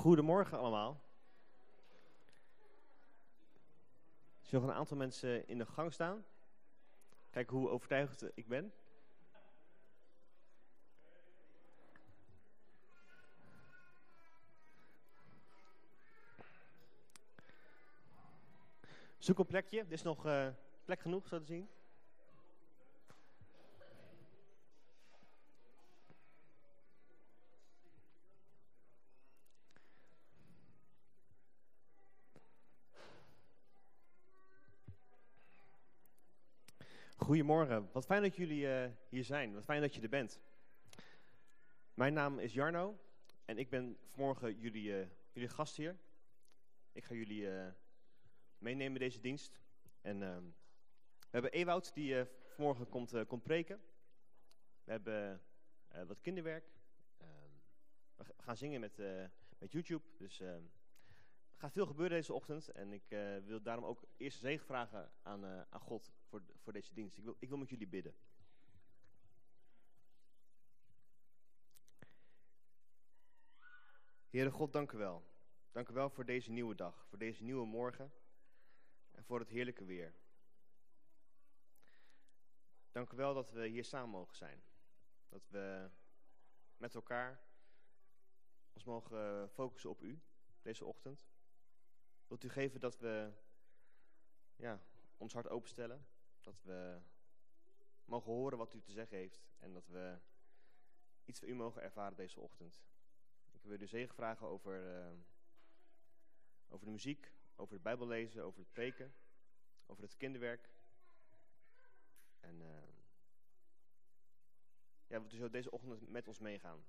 Goedemorgen allemaal. Er nog een aantal mensen in de gang staan. Kijk hoe overtuigd ik ben. Zoek een plekje. Er is nog uh, plek genoeg, zo te zien. Goedemorgen, wat fijn dat jullie uh, hier zijn. Wat fijn dat je er bent. Mijn naam is Jarno en ik ben vanmorgen jullie, uh, jullie gast hier. Ik ga jullie uh, meenemen deze dienst. En ehm, we hebben Ewoud die vanmorgen komt, komt preken. We hebben wat kinderwerk. Ehm, we gaan zingen met, met YouTube. Dus ehm, gaat veel gebeuren deze ochtend. En ik uh, wil daarom ook eerst zegen vragen aan, uh, aan God voor, voor deze dienst. Ik wil, ik wil met jullie bidden. Heere God, dank u wel. Dank u wel voor deze nieuwe dag, voor deze nieuwe morgen en voor het heerlijke weer. Dank u wel dat we hier samen mogen zijn. Dat we met elkaar ons mogen focussen op u deze ochtend. Wilt u geven dat we ja, ons hart openstellen? Dat we mogen horen wat u te zeggen heeft. En dat we iets van u mogen ervaren deze ochtend. Ik wil u zegen vragen over, uh, over de muziek, over het bijbellezen, over het preken, over het kinderwerk. En uh, ja, wilt u zo deze ochtend met ons meegaan.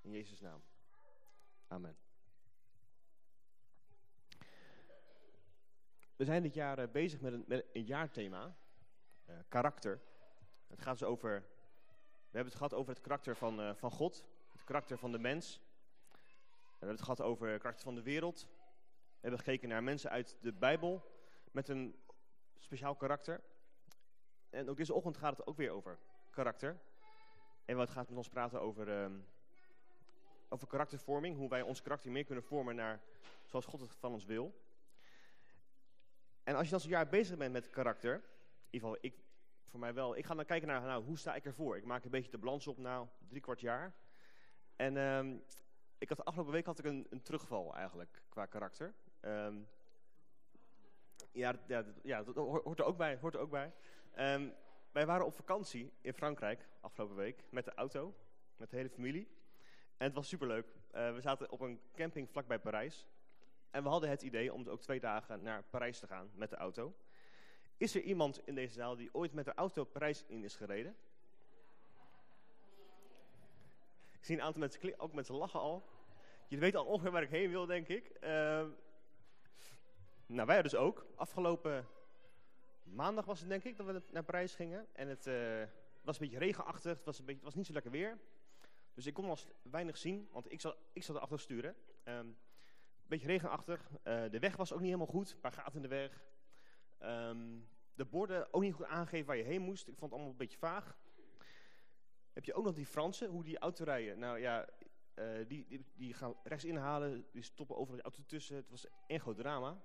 In Jezus' naam. Amen. We zijn dit jaar eh, bezig met een, met een jaarthema, uh, karakter. Het gaat dus over, we hebben het gehad over het karakter van, uh, van God, het karakter van de mens. We hebben het gehad over het karakter van de wereld. We hebben gekeken naar mensen uit de Bijbel met een speciaal karakter. En ook deze ochtend gaat het ook weer over karakter. En wat gaat met ons praten over, uh, over karaktervorming, hoe wij ons karakter meer kunnen vormen naar zoals God het van ons wil. En als je dan zo'n jaar bezig bent met karakter, in ieder geval ik, voor mij wel, ik ga dan kijken naar nou, hoe sta ik ervoor. Ik maak een beetje de balans op na drie kwart jaar. En um, ik had, de afgelopen week had ik een, een terugval eigenlijk qua karakter. Um, ja, ja, ja, dat hoort er ook bij. Hoort er ook bij. Um, wij waren op vakantie in Frankrijk afgelopen week met de auto, met de hele familie. En het was superleuk. Uh, we zaten op een camping vlakbij Parijs. En we hadden het idee om ook twee dagen naar Parijs te gaan met de auto. Is er iemand in deze zaal die ooit met de auto Parijs in is gereden? Ik zie een aantal mensen ook met z'n lachen al. Je weet al ongeveer waar ik heen wil, denk ik. Uh, nou, wij dus ook. Afgelopen maandag was het, denk ik, dat we naar Parijs gingen. En het uh, was een beetje regenachtig. Het was, een beetje, het was niet zo lekker weer. Dus ik kon al weinig zien, want ik zat, ik zat achter sturen. Um, beetje regenachtig. Uh, de weg was ook niet helemaal goed. Een paar gaten in de weg. Um, de borden ook niet goed aangeven waar je heen moest. Ik vond het allemaal een beetje vaag. Heb je ook nog die Fransen, hoe die auto rijden. Nou ja, uh, die, die, gaan rechts inhalen. Die stoppen overal de auto tussen. Het was een groot drama.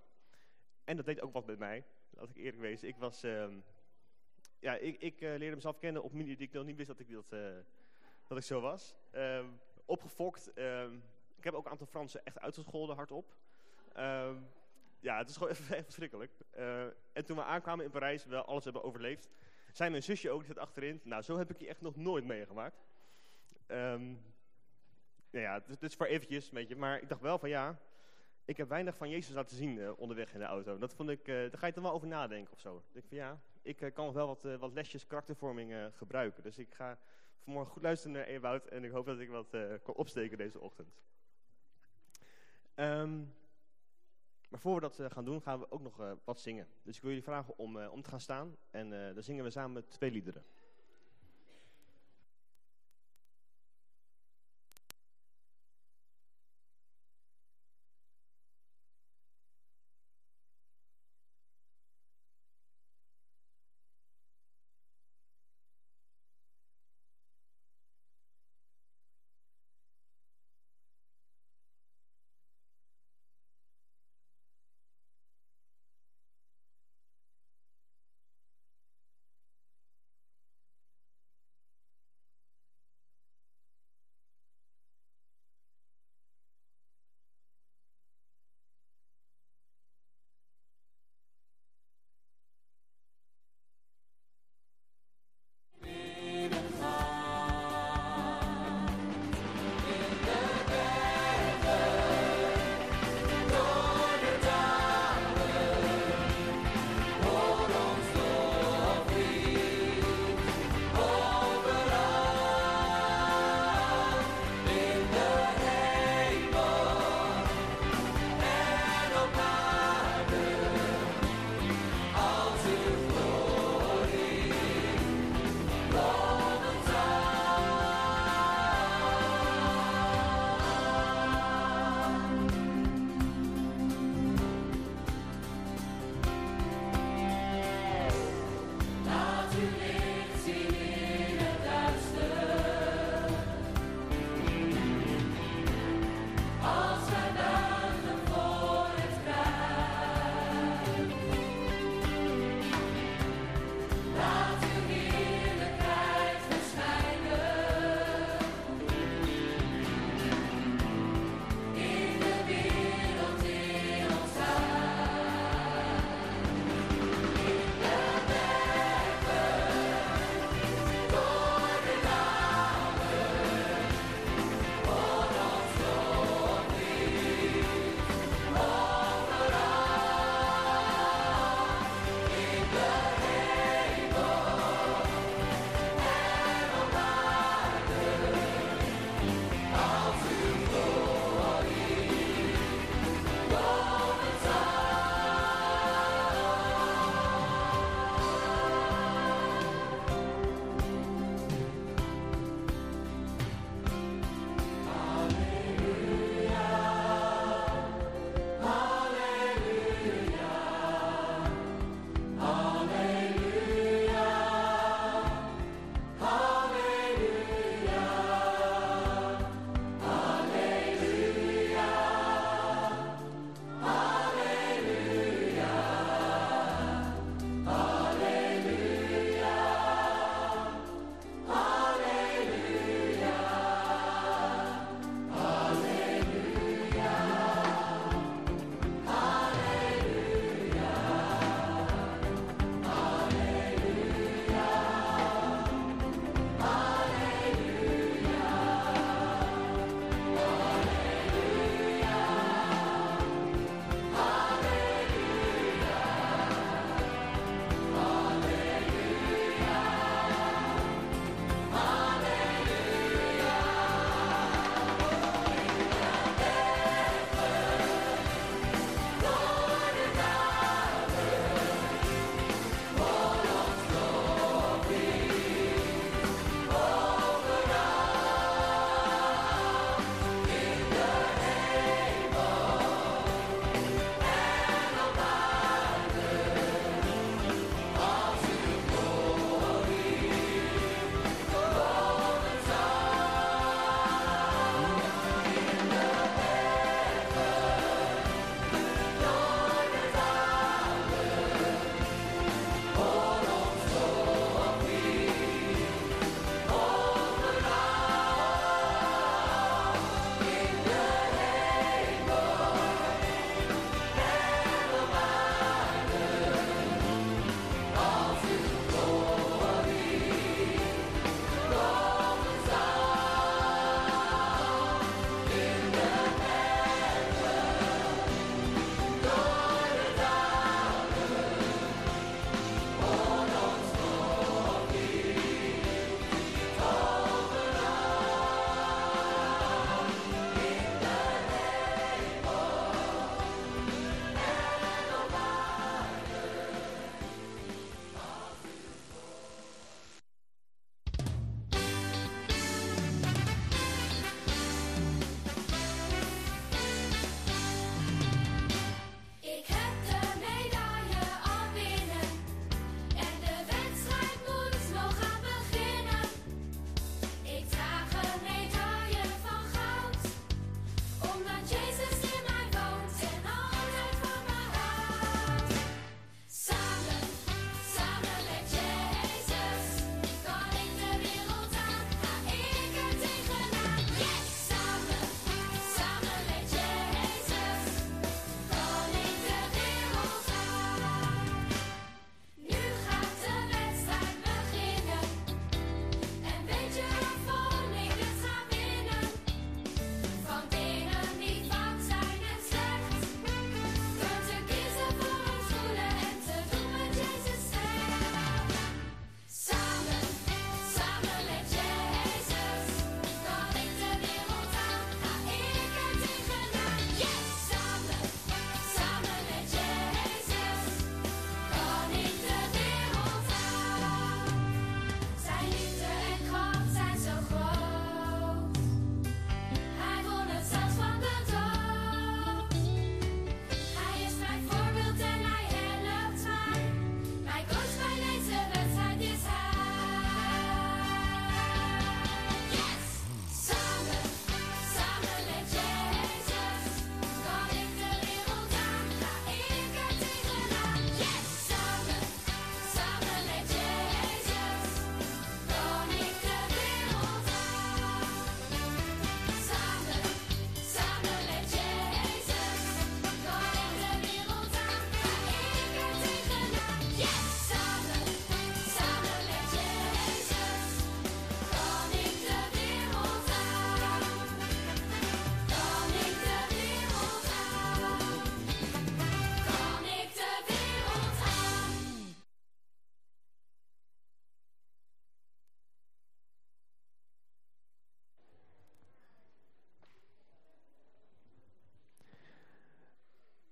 En dat deed ook wat met mij. Laat ik eerlijk wezen. Ik was... Um, ja, ik, ik uh, leerde mezelf kennen op manier die ik nog niet wist dat ik, dat, dat ik zo was. Um, opgefokt heb ook een aantal Fransen echt uitgescholden hardop. Uh, ja, het is gewoon echt verschrikkelijk. Uh, en toen we aankwamen in Parijs, we alles hebben overleefd, zei mijn zusje ook, die zit achterin. Nou, zo heb ik je echt nog nooit meegemaakt. Um, nou ja, het is voor eventjes, weet je. Maar ik dacht wel van ja, ik heb weinig van Jezus laten zien uh, onderweg in de auto. Dat vond ik, uh, daar ga je dan wel over nadenken of zo. Ik denk van ja, ik kan wel wat, wat lesjes karaktervorming gebruiken. Dus ik ga vanmorgen goed luisteren naar Ewout en ik hoop dat ik wat kan opsteken deze ochtend. Um, maar voor we dat uh, gaan doen, gaan we ook nog uh, wat zingen. Dus ik wil jullie vragen om, uh, om te gaan staan. En dan zingen we samen twee liederen.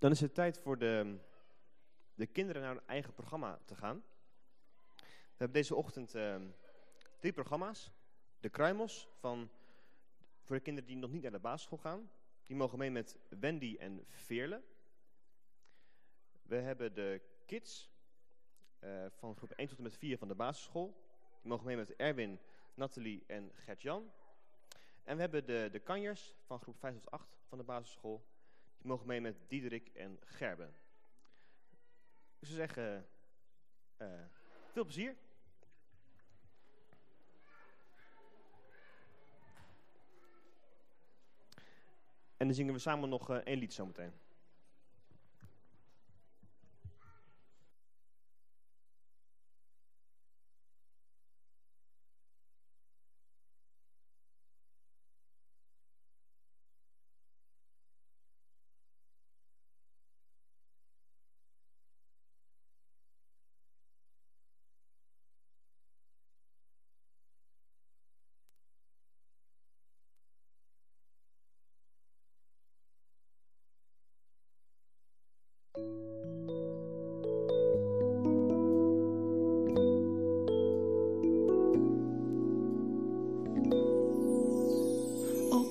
Dan is het tijd voor de, de kinderen naar hun eigen programma te gaan. We hebben deze ochtend uh, drie programma's. De Kruimels, van, voor de kinderen die nog niet naar de basisschool gaan. Die mogen mee met Wendy en Veerle. We hebben de Kids, uh, van groep 1 tot en met 4 van de basisschool. Die mogen mee met Erwin, Nathalie en Gert-Jan. En we hebben de, de kanjers van groep 5 tot 8 van de basisschool. Mogen mee met Diederik en Gerben. We zeggen, uh, veel plezier. En dan zingen we samen nog uh, één lied zometeen.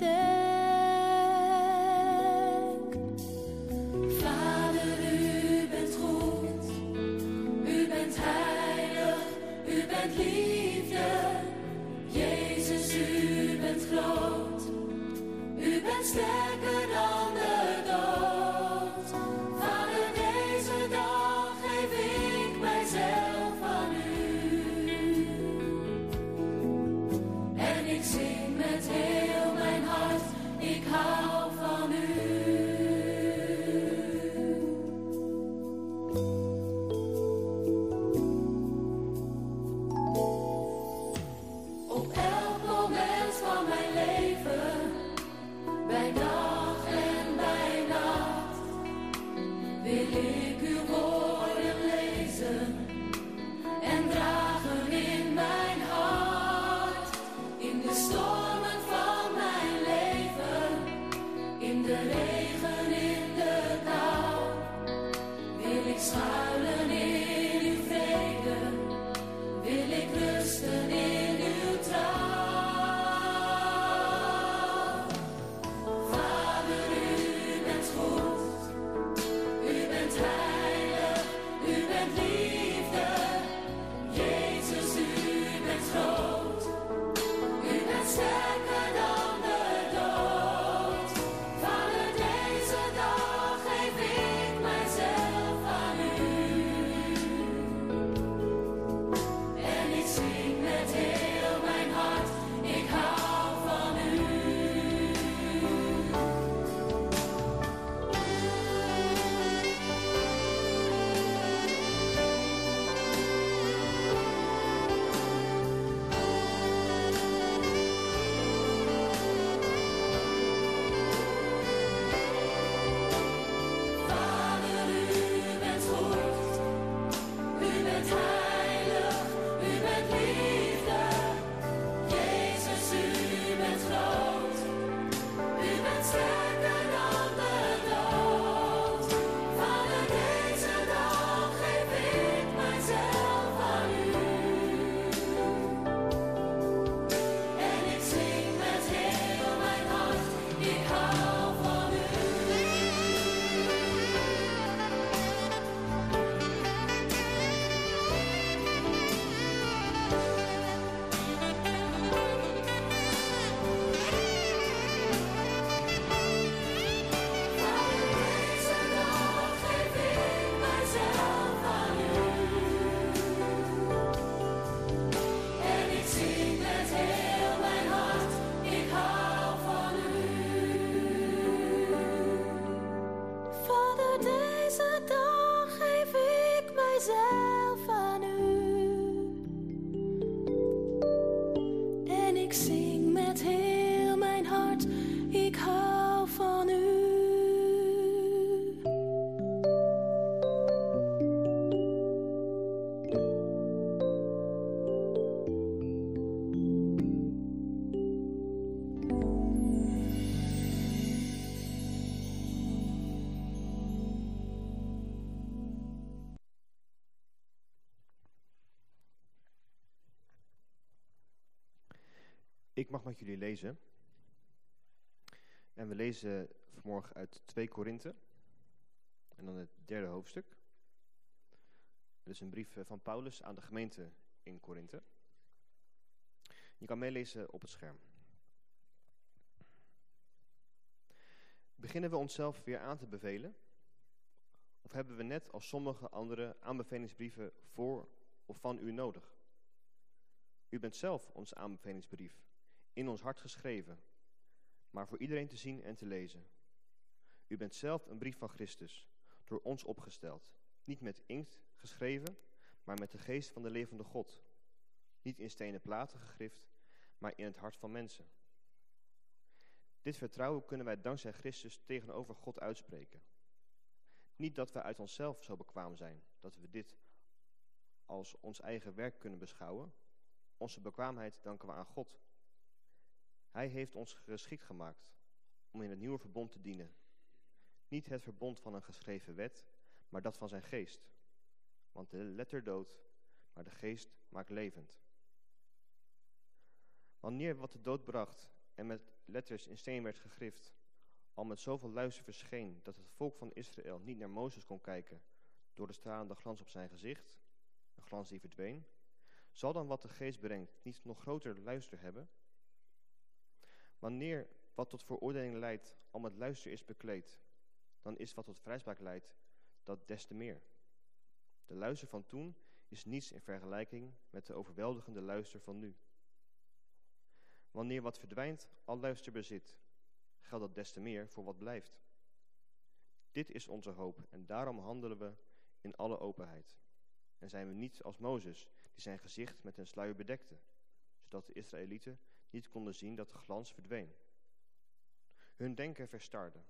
there mag met jullie lezen. En we lezen vanmorgen uit 2 Korinthe. En dan het derde hoofdstuk. Het is een brief eh, van Paulus aan de gemeente in Korinthe. Je kan meelezen op het scherm. Beginnen we onszelf weer aan te bevelen? Of hebben we net als sommige andere aanbevelingsbrieven voor of van u nodig? U bent zelf onze aanbevelingsbrief, in ons hart geschreven, maar voor iedereen te zien en te lezen. U bent zelf een brief van Christus, door ons opgesteld, niet met inkt geschreven, maar met de geest van de levende God. Niet in stenen platen gegrift, maar in het hart van mensen. Dit vertrouwen kunnen wij dankzij Christus tegenover God uitspreken. Niet dat wij uit onszelf zo bekwaam zijn, dat we dit als ons eigen werk kunnen beschouwen. Onze bekwaamheid danken we aan God. Hij heeft ons geschikt gemaakt om in het nieuwe verbond te dienen. Niet het verbond van een geschreven wet, maar dat van zijn geest. Want de letter doodt, maar de geest maakt levend. Wanneer wat de dood bracht en met letters in steen werd gegrift, al met zoveel luister verscheen dat het volk van Israël niet naar Mozes kon kijken door de stralende glans op zijn gezicht, een glans die verdween, zal dan wat de geest brengt niet nog groter luister hebben? Wanneer wat tot veroordeling leidt al met luister is bekleed, dan is wat tot vrijspraak leidt dat des te meer. De luister van toen is niets in vergelijking met de overweldigende luister van nu. Wanneer wat verdwijnt al luister bezit, geldt dat des te meer voor wat blijft. Dit is onze hoop en daarom handelen we in alle openheid. En zijn we niet als Mozes, die zijn gezicht met een sluier bedekte, zodat de Israëlieten niet konden zien dat de glans verdween. Hun denken verstarde,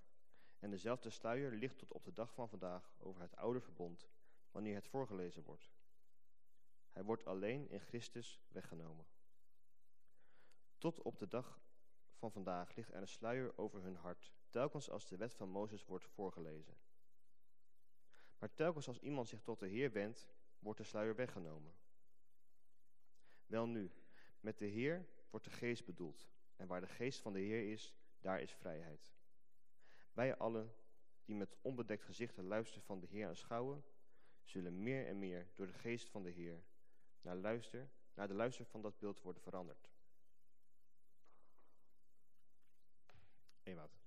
en dezelfde sluier ligt tot op de dag van vandaag over het oude verbond, wanneer het voorgelezen wordt. Hij wordt alleen in Christus weggenomen. Tot op de dag van vandaag ligt er een sluier over hun hart, telkens als de wet van Mozes wordt voorgelezen. Maar telkens als iemand zich tot de Heer wendt, wordt de sluier weggenomen. Wel nu, met de Heer wordt de geest bedoeld, en waar de geest van de Heer is, daar is vrijheid. Wij allen die met onbedekt gezicht de luister van de Heer aanschouwen, zullen meer en meer door de geest van de Heer naar, luister, naar de luister van dat beeld worden veranderd. Ewout.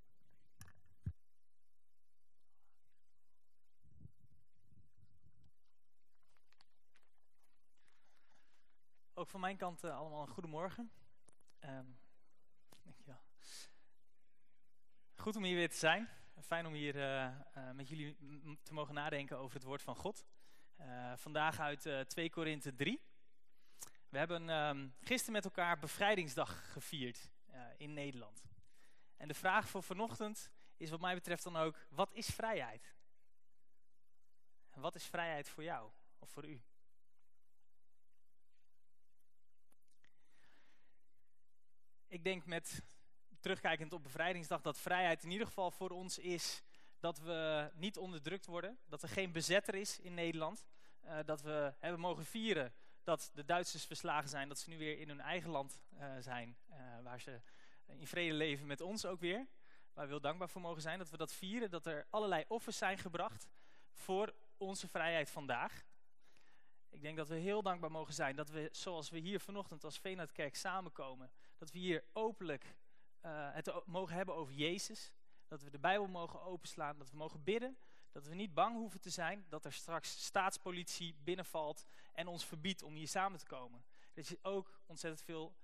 Ook van mijn kant uh, allemaal een goedemorgen. Um, dankjewel. Goed om hier weer te zijn. Fijn om hier uh, uh, met jullie te mogen nadenken over het woord van God. vandaag uit 2 Korinthe 3. We hebben um, gisteren met elkaar bevrijdingsdag gevierd in Nederland. En de vraag voor vanochtend is wat mij betreft dan ook, wat is vrijheid? Wat is vrijheid voor jou of voor u? Ik denk met terugkijkend op bevrijdingsdag dat vrijheid in ieder geval voor ons is dat we niet onderdrukt worden. Dat er geen bezetter is in Nederland. Uh, dat we hebben mogen vieren dat de Duitsers verslagen zijn. Dat ze nu weer in hun eigen land uh, zijn. Uh, waar ze in vrede leven met ons ook weer. Waar we heel dankbaar voor mogen zijn. Dat we dat vieren. Dat er allerlei offers zijn gebracht voor onze vrijheid vandaag. Ik denk dat we heel dankbaar mogen zijn dat we, zoals we hier vanochtend als Veenhardkerk samenkomen, dat we hier openlijk uh, het mogen hebben over Jezus. Dat we de Bijbel mogen openslaan, dat we mogen bidden. Dat we niet bang hoeven te zijn dat er straks staatspolitie binnenvalt en ons verbiedt om hier samen te komen. Er is ook ontzettend veel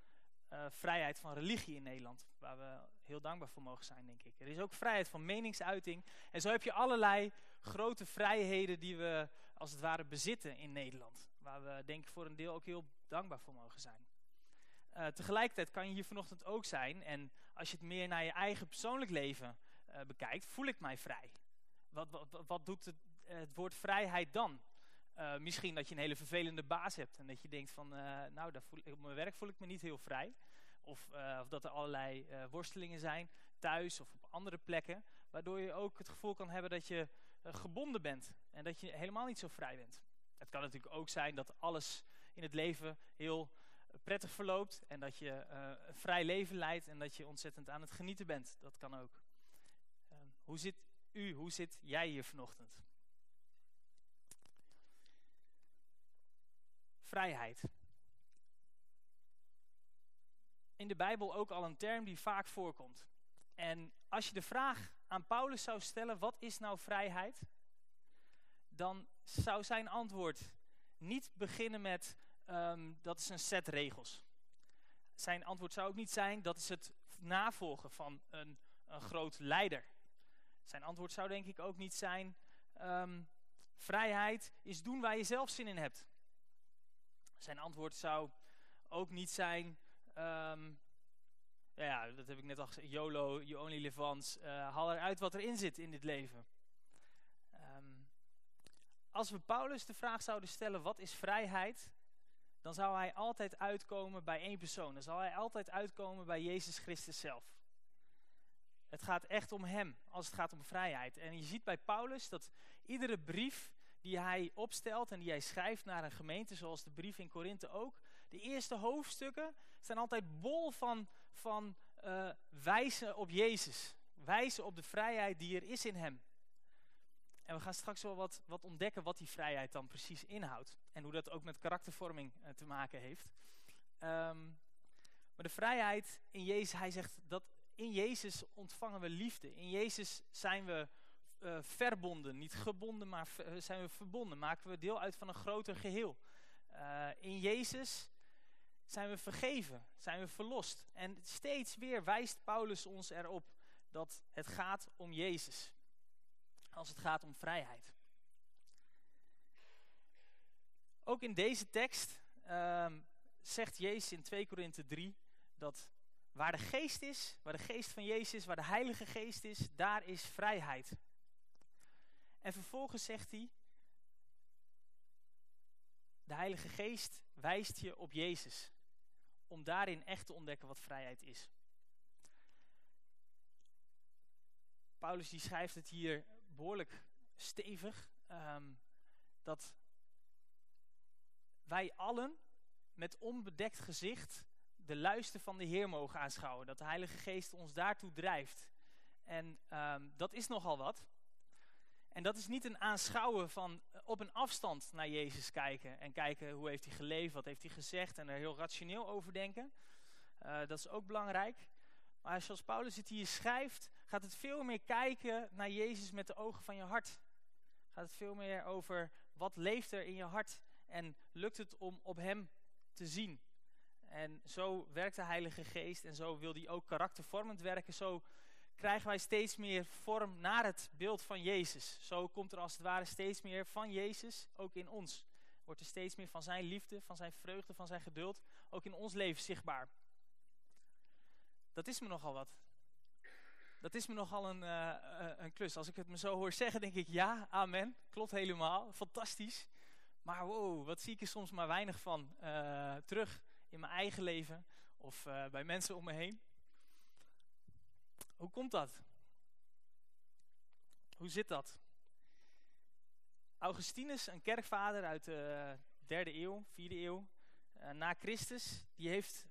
uh, vrijheid van religie in Nederland, waar we heel dankbaar voor mogen zijn, denk ik. Er is ook vrijheid van meningsuiting. En zo heb je allerlei grote vrijheden die we als het ware bezitten in Nederland. Waar we denk ik voor een deel ook heel dankbaar voor mogen zijn. Uh, tegelijkertijd kan je hier vanochtend ook zijn en als je het meer naar je eigen persoonlijk leven uh, bekijkt, voel ik mij vrij. Wat, wat, wat doet het, het, woord vrijheid dan? Misschien dat je een hele vervelende baas hebt en dat je denkt van, nou, daar voel, op mijn werk voel ik me niet heel vrij. Of, of dat er allerlei worstelingen zijn, thuis of op andere plekken, waardoor je ook het gevoel kan hebben dat je gebonden bent en dat je helemaal niet zo vrij bent. Het kan natuurlijk ook zijn dat alles in het leven heel prettig verloopt en dat je eh, een vrij leven leidt en dat je ontzettend aan het genieten bent. Dat kan ook. Ehm, hoe zit u, hoe zit jij hier vanochtend? Vrijheid. In de Bijbel ook al een term die vaak voorkomt. En als je de vraag aan Paulus zou stellen, wat is nou vrijheid? Dan zou zijn antwoord niet beginnen met, um, dat is een set regels. Zijn antwoord zou ook niet zijn, dat is het navolgen van een, een groot leider. Zijn antwoord zou denk ik ook niet zijn, um, vrijheid is doen waar je zelf zin in hebt. Zijn antwoord zou ook niet zijn, um, ja, dat heb ik net al gezegd, YOLO, you only live once, uh, haal eruit wat erin zit in dit leven. Als we Paulus de vraag zouden stellen, wat is vrijheid? Dan zou hij altijd uitkomen bij één persoon. Dan zal hij altijd uitkomen bij Jezus Christus zelf. Het gaat echt om hem, als het gaat om vrijheid. En je ziet bij Paulus dat iedere brief die hij opstelt en die hij schrijft naar een gemeente, zoals de brief in Korinthe ook, de eerste hoofdstukken zijn altijd bol van, van uh, wijzen op Jezus. Wijzen op de vrijheid die er is in hem. En we gaan straks wel wat, wat ontdekken wat die vrijheid dan precies inhoudt. En hoe dat ook met karaktervorming uh, te maken heeft. Um, maar de vrijheid in Jezus, hij zegt dat in Jezus ontvangen we liefde. In Jezus zijn we uh, verbonden, niet gebonden, maar zijn we verbonden. Maken we deel uit van een groter geheel. In Jezus zijn we vergeven, zijn we verlost. En steeds weer wijst Paulus ons erop dat het gaat om Jezus. Als het gaat om vrijheid. Ook in deze tekst um, zegt Jezus in 2 Korinthe 3 dat waar de geest is, waar de geest van Jezus is, waar de heilige geest is, daar is vrijheid. En vervolgens zegt hij, de heilige geest wijst je op Jezus om daarin echt te ontdekken wat vrijheid is. Paulus die schrijft het hier behoorlijk stevig, um, dat wij allen met onbedekt gezicht de luister van de Heer mogen aanschouwen. Dat de Heilige Geest ons daartoe drijft. En um, dat is nogal wat. En dat is niet een aanschouwen van op een afstand naar Jezus kijken. En kijken hoe heeft hij geleefd, wat heeft hij gezegd. En er heel rationeel over denken. Uh, dat is ook belangrijk. Maar zoals Paulus het hier schrijft, gaat het veel meer kijken naar Jezus met de ogen van je hart. Gaat het veel meer over wat leeft er in je hart. En lukt het om op hem te zien. En zo werkt de Heilige Geest en zo wil hij ook karaktervormend werken. Zo krijgen wij steeds meer vorm naar het beeld van Jezus. Zo komt er als het ware steeds meer van Jezus ook in ons. Wordt er steeds meer van zijn liefde, van zijn vreugde, van zijn geduld ook in ons leven zichtbaar. Dat is me nogal wat. Dat is me nogal een, uh, een klus. Als ik het me zo hoor zeggen, denk ik ja, amen. Klopt helemaal, fantastisch. Maar wow, wat zie ik er soms maar weinig van uh, terug in mijn eigen leven of bij mensen om me heen. Hoe komt dat? Hoe zit dat? Augustinus, een kerkvader uit de derde eeuw, vierde eeuw, na Christus, die heeft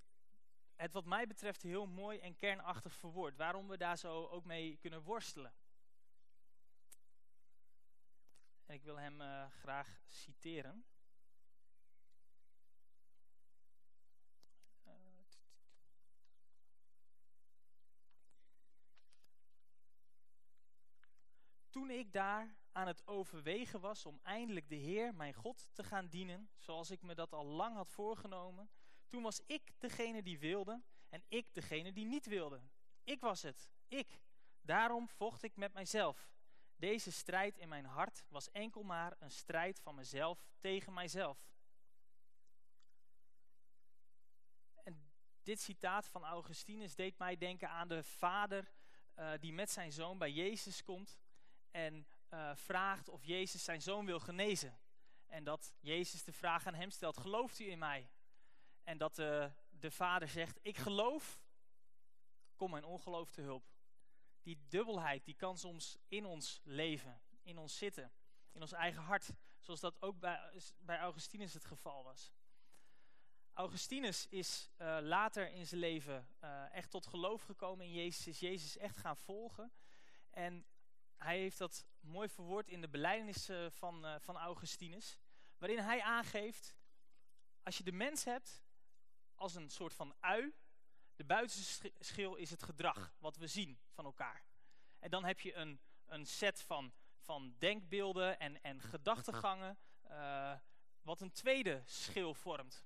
het wat mij betreft heel mooi en kernachtig verwoord. Waarom we daar zo ook mee kunnen worstelen. En ik wil hem uh, graag citeren. Toen ik daar aan het overwegen was om eindelijk de Heer, mijn God, te gaan dienen, zoals ik me dat al lang had voorgenomen, toen was ik degene die wilde en ik degene die niet wilde. Ik was het, ik. Daarom vocht ik met mijzelf. Deze strijd in mijn hart was enkel maar een strijd van mezelf tegen mijzelf. En dit citaat van Augustinus deed mij denken aan de vader uh, die met zijn zoon bij Jezus komt en uh, vraagt of Jezus zijn zoon wil genezen. En dat Jezus de vraag aan hem stelt, gelooft u in mij? En dat uh, de vader zegt, ik geloof, kom mijn ongeloof te hulp. Die dubbelheid, die kan soms in ons leven, in ons zitten, in ons eigen hart. Zoals dat ook bij, bij Augustinus het geval was. Augustinus is uh, later in zijn leven uh, echt tot geloof gekomen in Jezus, is Jezus echt gaan volgen. En hij heeft dat mooi verwoord in de belijdenis uh, van, van Augustinus, waarin hij aangeeft, als je de mens hebt als een soort van ui, de buitenste schil is het gedrag, wat we zien van elkaar. En dan heb je een, een set van, van denkbeelden en, en gedachtegangen, wat een tweede schil vormt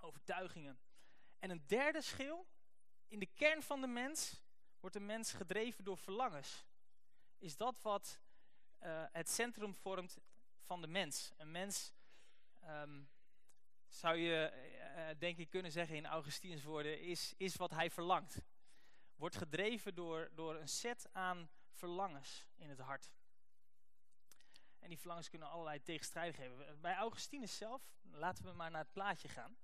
overtuigingen. En een derde schil, in de kern van de mens wordt de mens gedreven door verlangens. Is dat wat uh, het centrum vormt van de mens. Een mens, um, zou je denk ik kunnen zeggen in Augustinus woorden, is, is wat hij verlangt. Wordt gedreven door, door een set aan verlangens in het hart. En die verlangens kunnen allerlei tegenstrijdig hebben. Bij Augustinus zelf, laten we maar naar het plaatje gaan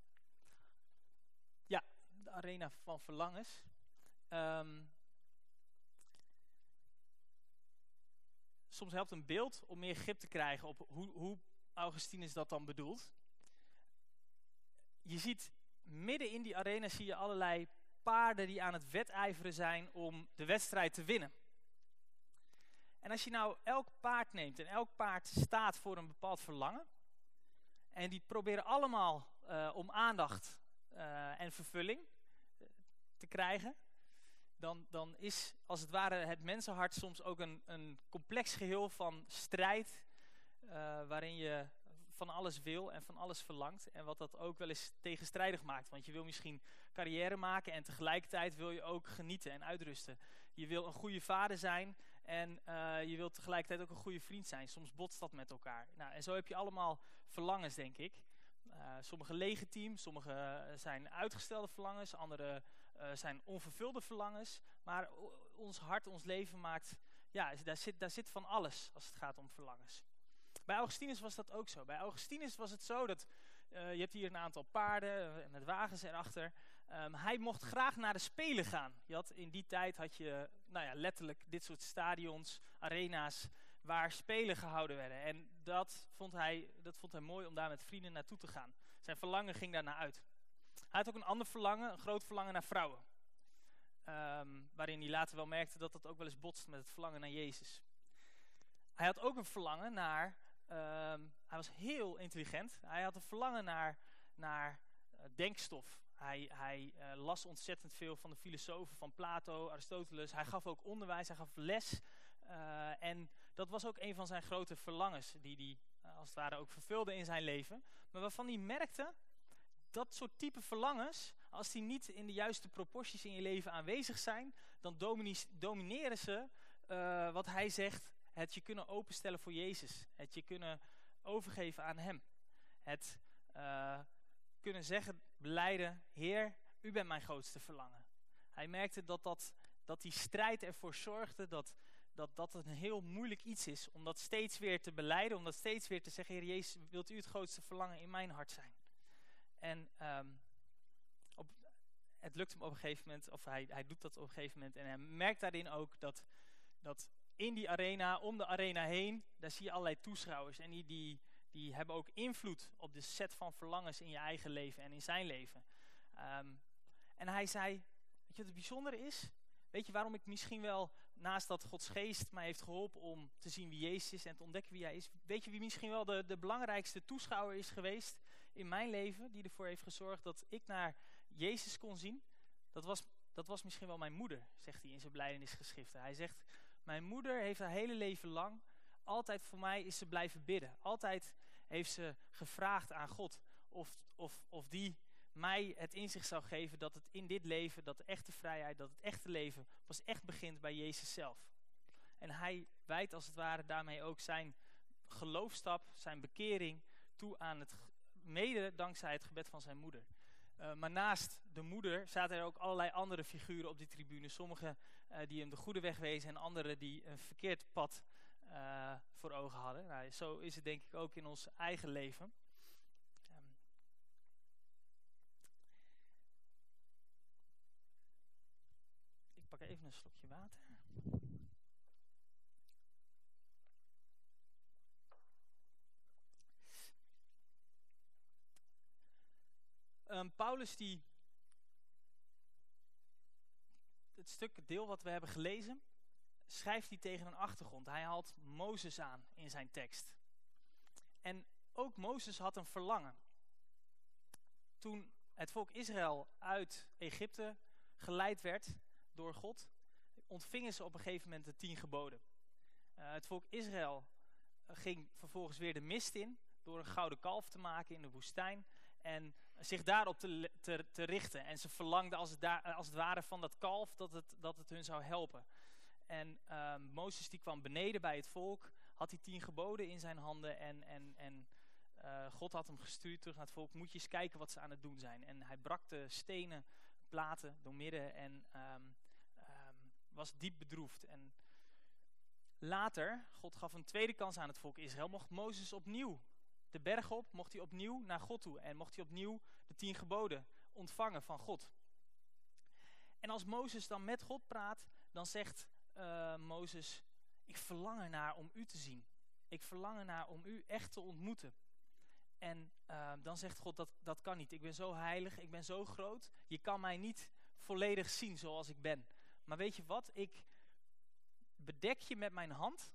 de arena van verlangens. Um, soms helpt een beeld om meer grip te krijgen op hoe, hoe Augustinus dat dan bedoelt. Je ziet midden in die arena zie je allerlei paarden die aan het wedijveren zijn om de wedstrijd te winnen. En als je nou elk paard neemt en elk paard staat voor een bepaald verlangen. En die proberen allemaal uh, om aandacht uh, en vervulling te krijgen, dan, dan is als het ware het mensenhart soms ook een, een complex geheel van strijd, waarin je van alles wil en van alles verlangt. En wat dat ook wel eens tegenstrijdig maakt. Want je wil misschien carrière maken en tegelijkertijd wil je ook genieten en uitrusten. Je wil een goede vader zijn en uh, je wilt tegelijkertijd ook een goede vriend zijn. Soms botst dat met elkaar. Nou, en zo heb je allemaal verlangens, denk ik. Uh, sommige legitiem, sommige zijn uitgestelde verlangens, andere zijn onvervulde verlangens. Maar ons hart, ons leven maakt, ja, daar zit, daar zit van alles als het gaat om verlangens. Bij Augustinus was dat ook zo. Bij Augustinus was het zo dat, uh, je hebt hier een aantal paarden en met wagens erachter. Um, hij mocht graag naar de Spelen gaan. In die tijd had je nou ja, letterlijk dit soort stadions, arena's, waar Spelen gehouden werden. En dat vond, hij, dat vond hij mooi om daar met vrienden naartoe te gaan. Zijn verlangen ging daarna uit. Hij had ook een ander verlangen, een groot verlangen naar vrouwen. Um, waarin hij later wel merkte dat dat ook wel eens botst met het verlangen naar Jezus. Hij had ook een verlangen naar, um, hij was heel intelligent. Hij had een verlangen naar, naar uh, denkstof. Hij, hij uh, las ontzettend veel van de filosofen van Plato, Aristoteles. Hij gaf ook onderwijs, hij gaf les. Uh, en dat was ook een van zijn grote verlangens, die hij als het ware ook vervulde in zijn leven. Maar waarvan hij merkte dat soort type verlangens, als die niet in de juiste proporties in je leven aanwezig zijn, dan domineren ze wat hij zegt, het je kunnen openstellen voor Jezus. Het je kunnen overgeven aan hem. Het uh, kunnen zeggen, beleiden, Heer, u bent mijn grootste verlangen. Hij merkte dat, dat, dat die strijd ervoor zorgde dat, dat dat een heel moeilijk iets is. Om dat steeds weer te beleiden, om dat steeds weer te zeggen, Heer Jezus, wilt u het grootste verlangen in mijn hart zijn? En um, op, het lukt hem op een gegeven moment, of hij, hij doet dat op een gegeven moment. En hij merkt daarin ook dat, dat in die arena, om de arena heen, daar zie je allerlei toeschouwers. En die, die, die hebben ook invloed op de set van verlangens in je eigen leven en in zijn leven. Um, en hij zei, weet je wat het bijzondere is? Weet je waarom ik misschien wel, naast dat Gods geest mij heeft geholpen om te zien wie Jezus is en te ontdekken wie hij is. Weet je wie misschien wel de, de belangrijkste toeschouwer is geweest in mijn leven, die ervoor heeft gezorgd dat ik naar Jezus kon zien, dat was, dat was misschien wel mijn moeder, zegt hij in zijn blijdenisgeschriften. Hij zegt, mijn moeder heeft haar hele leven lang, altijd voor mij is ze blijven bidden. Altijd heeft ze gevraagd aan God of, of, of die mij het inzicht zou geven dat het in dit leven, dat de echte vrijheid, dat het echte leven pas echt begint bij Jezus zelf. En hij wijt als het ware daarmee ook zijn geloofstap, zijn bekering toe aan het mede dankzij het gebed van zijn moeder. Uh, maar naast de moeder zaten er ook allerlei andere figuren op die tribune. Sommigen uh, die hem de goede weg wezen en anderen die een verkeerd pad uh, voor ogen hadden. Nou, zo is het denk ik ook in ons eigen leven. Um. Ik pak even een slokje water. Paulus die het stuk deel wat we hebben gelezen, schrijft hij tegen een achtergrond. Hij haalt Mozes aan in zijn tekst. En ook Mozes had een verlangen. Toen het volk Israël uit Egypte geleid werd door God, ontvingen ze op een gegeven moment de tien geboden. Uh, het volk Israël ging vervolgens weer de mist in door een gouden kalf te maken in de woestijn en zich daarop te, te, te richten. En ze verlangden als het, als het ware van dat kalf dat het, dat het hun zou helpen. En uh, Mozes die kwam beneden bij het volk, had die tien geboden in zijn handen en, en, en uh, God had hem gestuurd terug naar het volk. Moet je eens kijken wat ze aan het doen zijn. En hij brak de stenen platen door midden en um, um, was diep bedroefd. En later, God gaf een tweede kans aan het volk Israël, mocht Mozes opnieuw de berg op, mocht hij opnieuw naar God toe. En mocht hij opnieuw de tien geboden ontvangen van God. En als Mozes dan met God praat, dan zegt uh, Mozes, ik verlang ernaar om u te zien. Ik verlang ernaar om u echt te ontmoeten. En uh, dan zegt God, dat, dat kan niet. Ik ben zo heilig, ik ben zo groot. Je kan mij niet volledig zien zoals ik ben. Maar weet je wat? Ik bedek je met mijn hand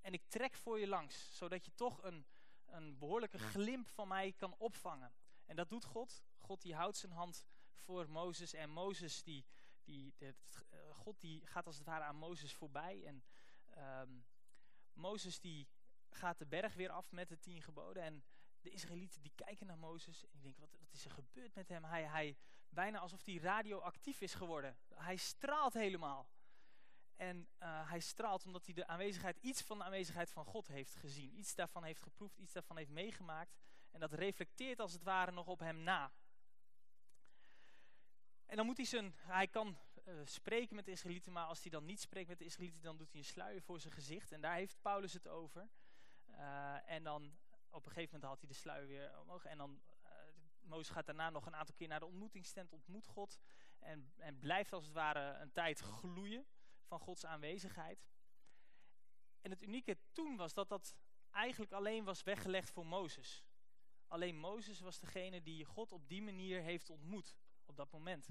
en ik trek voor je langs. Zodat je toch een, een behoorlijke glimp van mij kan opvangen. En dat doet God. God die houdt zijn hand voor Mozes. En Mozes, die, die, die uh, God die gaat als het ware aan Mozes voorbij. En um, Mozes die gaat de berg weer af met de tien geboden. En de Israëlieten die kijken naar Mozes en die denken, wat, wat is er gebeurd met hem? Hij, hij, bijna alsof hij radioactief is geworden. Hij straalt helemaal. En uh, hij straalt omdat hij de aanwezigheid, iets van de aanwezigheid van God heeft gezien. Iets daarvan heeft geproefd, iets daarvan heeft meegemaakt. En dat reflecteert als het ware nog op hem na. En dan moet hij zijn, hij kan uh, spreken met de Israëlieten, maar als hij dan niet spreekt met de Israëlieten, dan doet hij een sluier voor zijn gezicht. En daar heeft Paulus het over. Uh, en dan op een gegeven moment haalt hij de sluier weer omhoog. En dan, uh, Mozes gaat daarna nog een aantal keer naar de ontmoetingstent, ontmoet God. En, en blijft als het ware een tijd gloeien van Gods aanwezigheid. En het unieke toen was dat dat eigenlijk alleen was weggelegd voor Mozes. Alleen Mozes was degene die God op die manier heeft ontmoet op dat moment.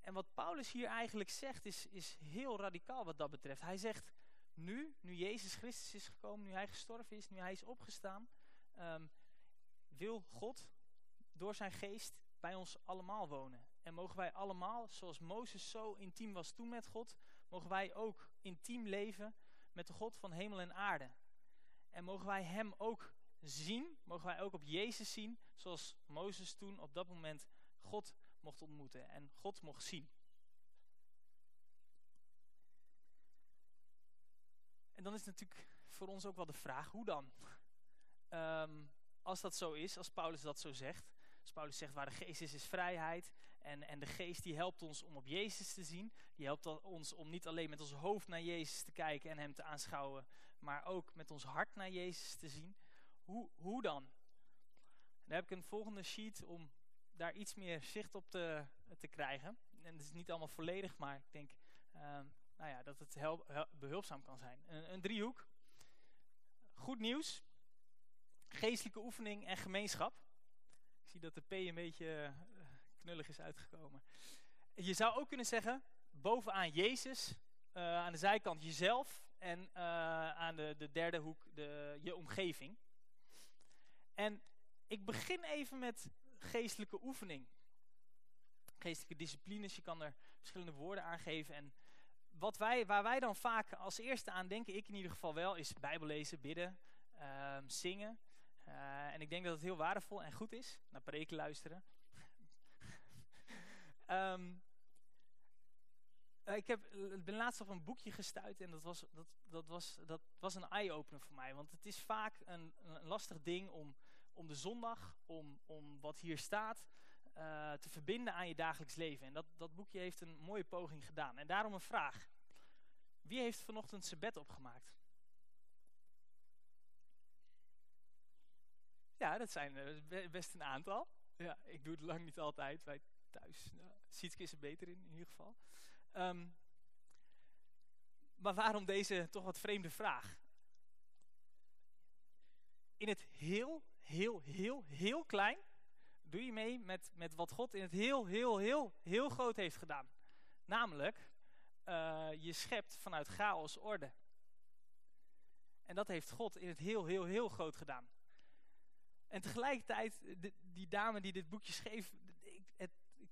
En wat Paulus hier eigenlijk zegt is, is heel radicaal wat dat betreft. Hij zegt, nu, nu Jezus Christus is gekomen, nu hij gestorven is, nu hij is opgestaan, um, wil God door zijn geest bij ons allemaal wonen. En mogen wij allemaal, zoals Mozes zo intiem was toen met God, mogen wij ook intiem leven met de God van hemel en aarde. En mogen wij hem ook zien, mogen wij ook op Jezus zien, zoals Mozes toen op dat moment God mocht ontmoeten en God mocht zien. En dan is natuurlijk voor ons ook wel de vraag, hoe dan? Um, als dat zo is, als Paulus dat zo zegt. Als Paulus zegt, waar de geest is, is vrijheid. En, en de geest die helpt ons om op Jezus te zien. Die helpt ons om niet alleen met ons hoofd naar Jezus te kijken en hem te aanschouwen. Maar ook met ons hart naar Jezus te zien. Hoe, hoe dan? Dan heb ik een volgende sheet om daar iets meer zicht op te, te krijgen. En het is niet allemaal volledig, maar ik denk um, nou ja, dat het behulpzaam kan zijn. Een, een driehoek. Goed nieuws. Geestelijke oefening en gemeenschap. Ik zie dat de P een beetje knullig is uitgekomen. Je zou ook kunnen zeggen, bovenaan Jezus, uh, aan de zijkant jezelf en uh, aan de, de derde hoek de, je omgeving. En ik begin even met geestelijke oefening. Geestelijke disciplines, je kan er verschillende woorden aan geven. En wat wij, waar wij dan vaak als eerste aan denken, ik in ieder geval wel, is bijbel lezen, bidden, uh, zingen. Uh, en ik denk dat het heel waardevol en goed is, naar preken luisteren. Um, ik heb, ben laatst op een boekje gestuurd en dat was, dat, dat was, dat was een eye-opener voor mij. Want het is vaak een, een lastig ding om, om de zondag, om, om wat hier staat, uh, te verbinden aan je dagelijks leven. En dat, dat boekje heeft een mooie poging gedaan. En daarom een vraag. Wie heeft vanochtend zijn bed opgemaakt? Ja, dat zijn er best een aantal. Ja, ik doe het lang niet altijd. Wij thuis, nou, Sietske is er beter in, in ieder geval. Um, maar waarom deze toch wat vreemde vraag? In het heel, heel, heel, heel klein doe je mee met, met wat God in het heel, heel, heel, heel groot heeft gedaan. Namelijk, uh, je schept vanuit chaos orde. En dat heeft God in het heel, heel, heel groot gedaan. En tegelijkertijd, die dame die dit boekje schreef,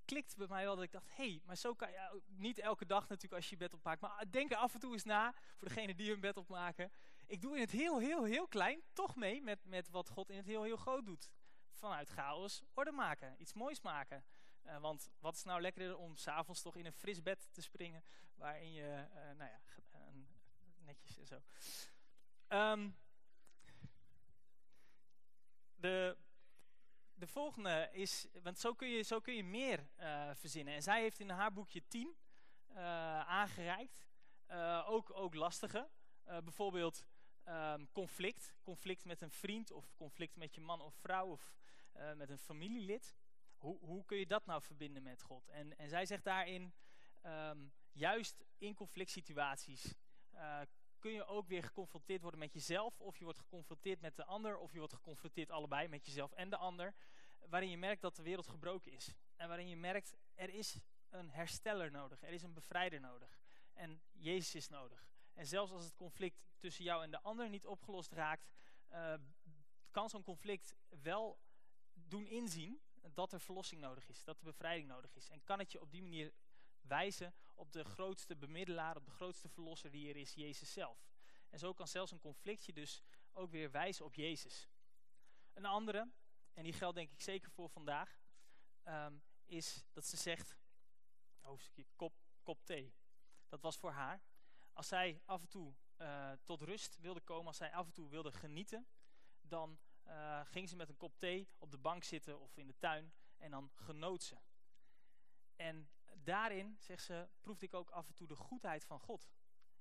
klikt bij mij wel dat ik dacht, hé, hey, maar zo kan je niet elke dag natuurlijk als je je bed opmaakt, maar denk er af en toe eens na, voor degene die hun bed opmaken. Ik doe in het heel, heel, heel klein toch mee met, met wat God in het heel, heel groot doet. Vanuit chaos orde maken, iets moois maken. Uh, want wat is nou lekkerder om s'avonds toch in een fris bed te springen, waarin je, uh, nou ja, uh, netjes en zo. Um, de, de volgende is, want zo kun je, zo kun je meer uh, verzinnen. En zij heeft in haar boekje 10 uh, aangereikt. Uh, ook, ook lastige. bijvoorbeeld um, conflict. Conflict met een vriend of conflict met je man of vrouw of met een familielid. Hoe, hoe kun je dat nou verbinden met God? En, en zij zegt daarin, um, juist in conflict situaties kun je ook weer geconfronteerd worden met jezelf. Of je wordt geconfronteerd met de ander. Of je wordt geconfronteerd allebei met jezelf en de ander. Waarin je merkt dat de wereld gebroken is. En waarin je merkt, er is een hersteller nodig. Er is een bevrijder nodig. En Jezus is nodig. En zelfs als het conflict tussen jou en de ander niet opgelost raakt, uh, kan zo'n conflict wel doen inzien dat er verlossing nodig is, dat er bevrijding nodig is. En kan het je op die manier wijzen op de grootste bemiddelaar, op de grootste verlosser die er is, Jezus zelf. En zo kan zelfs een conflictje dus ook weer wijzen op Jezus. Een andere, en die geldt denk ik zeker voor vandaag, um, is dat ze zegt, hoofdstukje kop, kop thee. Dat was voor haar. Als zij af en toe uh, tot rust wilde komen, als zij af en toe wilde genieten, dan uh, ging ze met een kop thee op de bank zitten of in de tuin en dan genoot ze. En daarin, zegt ze, proefde ik ook af en toe de goedheid van God.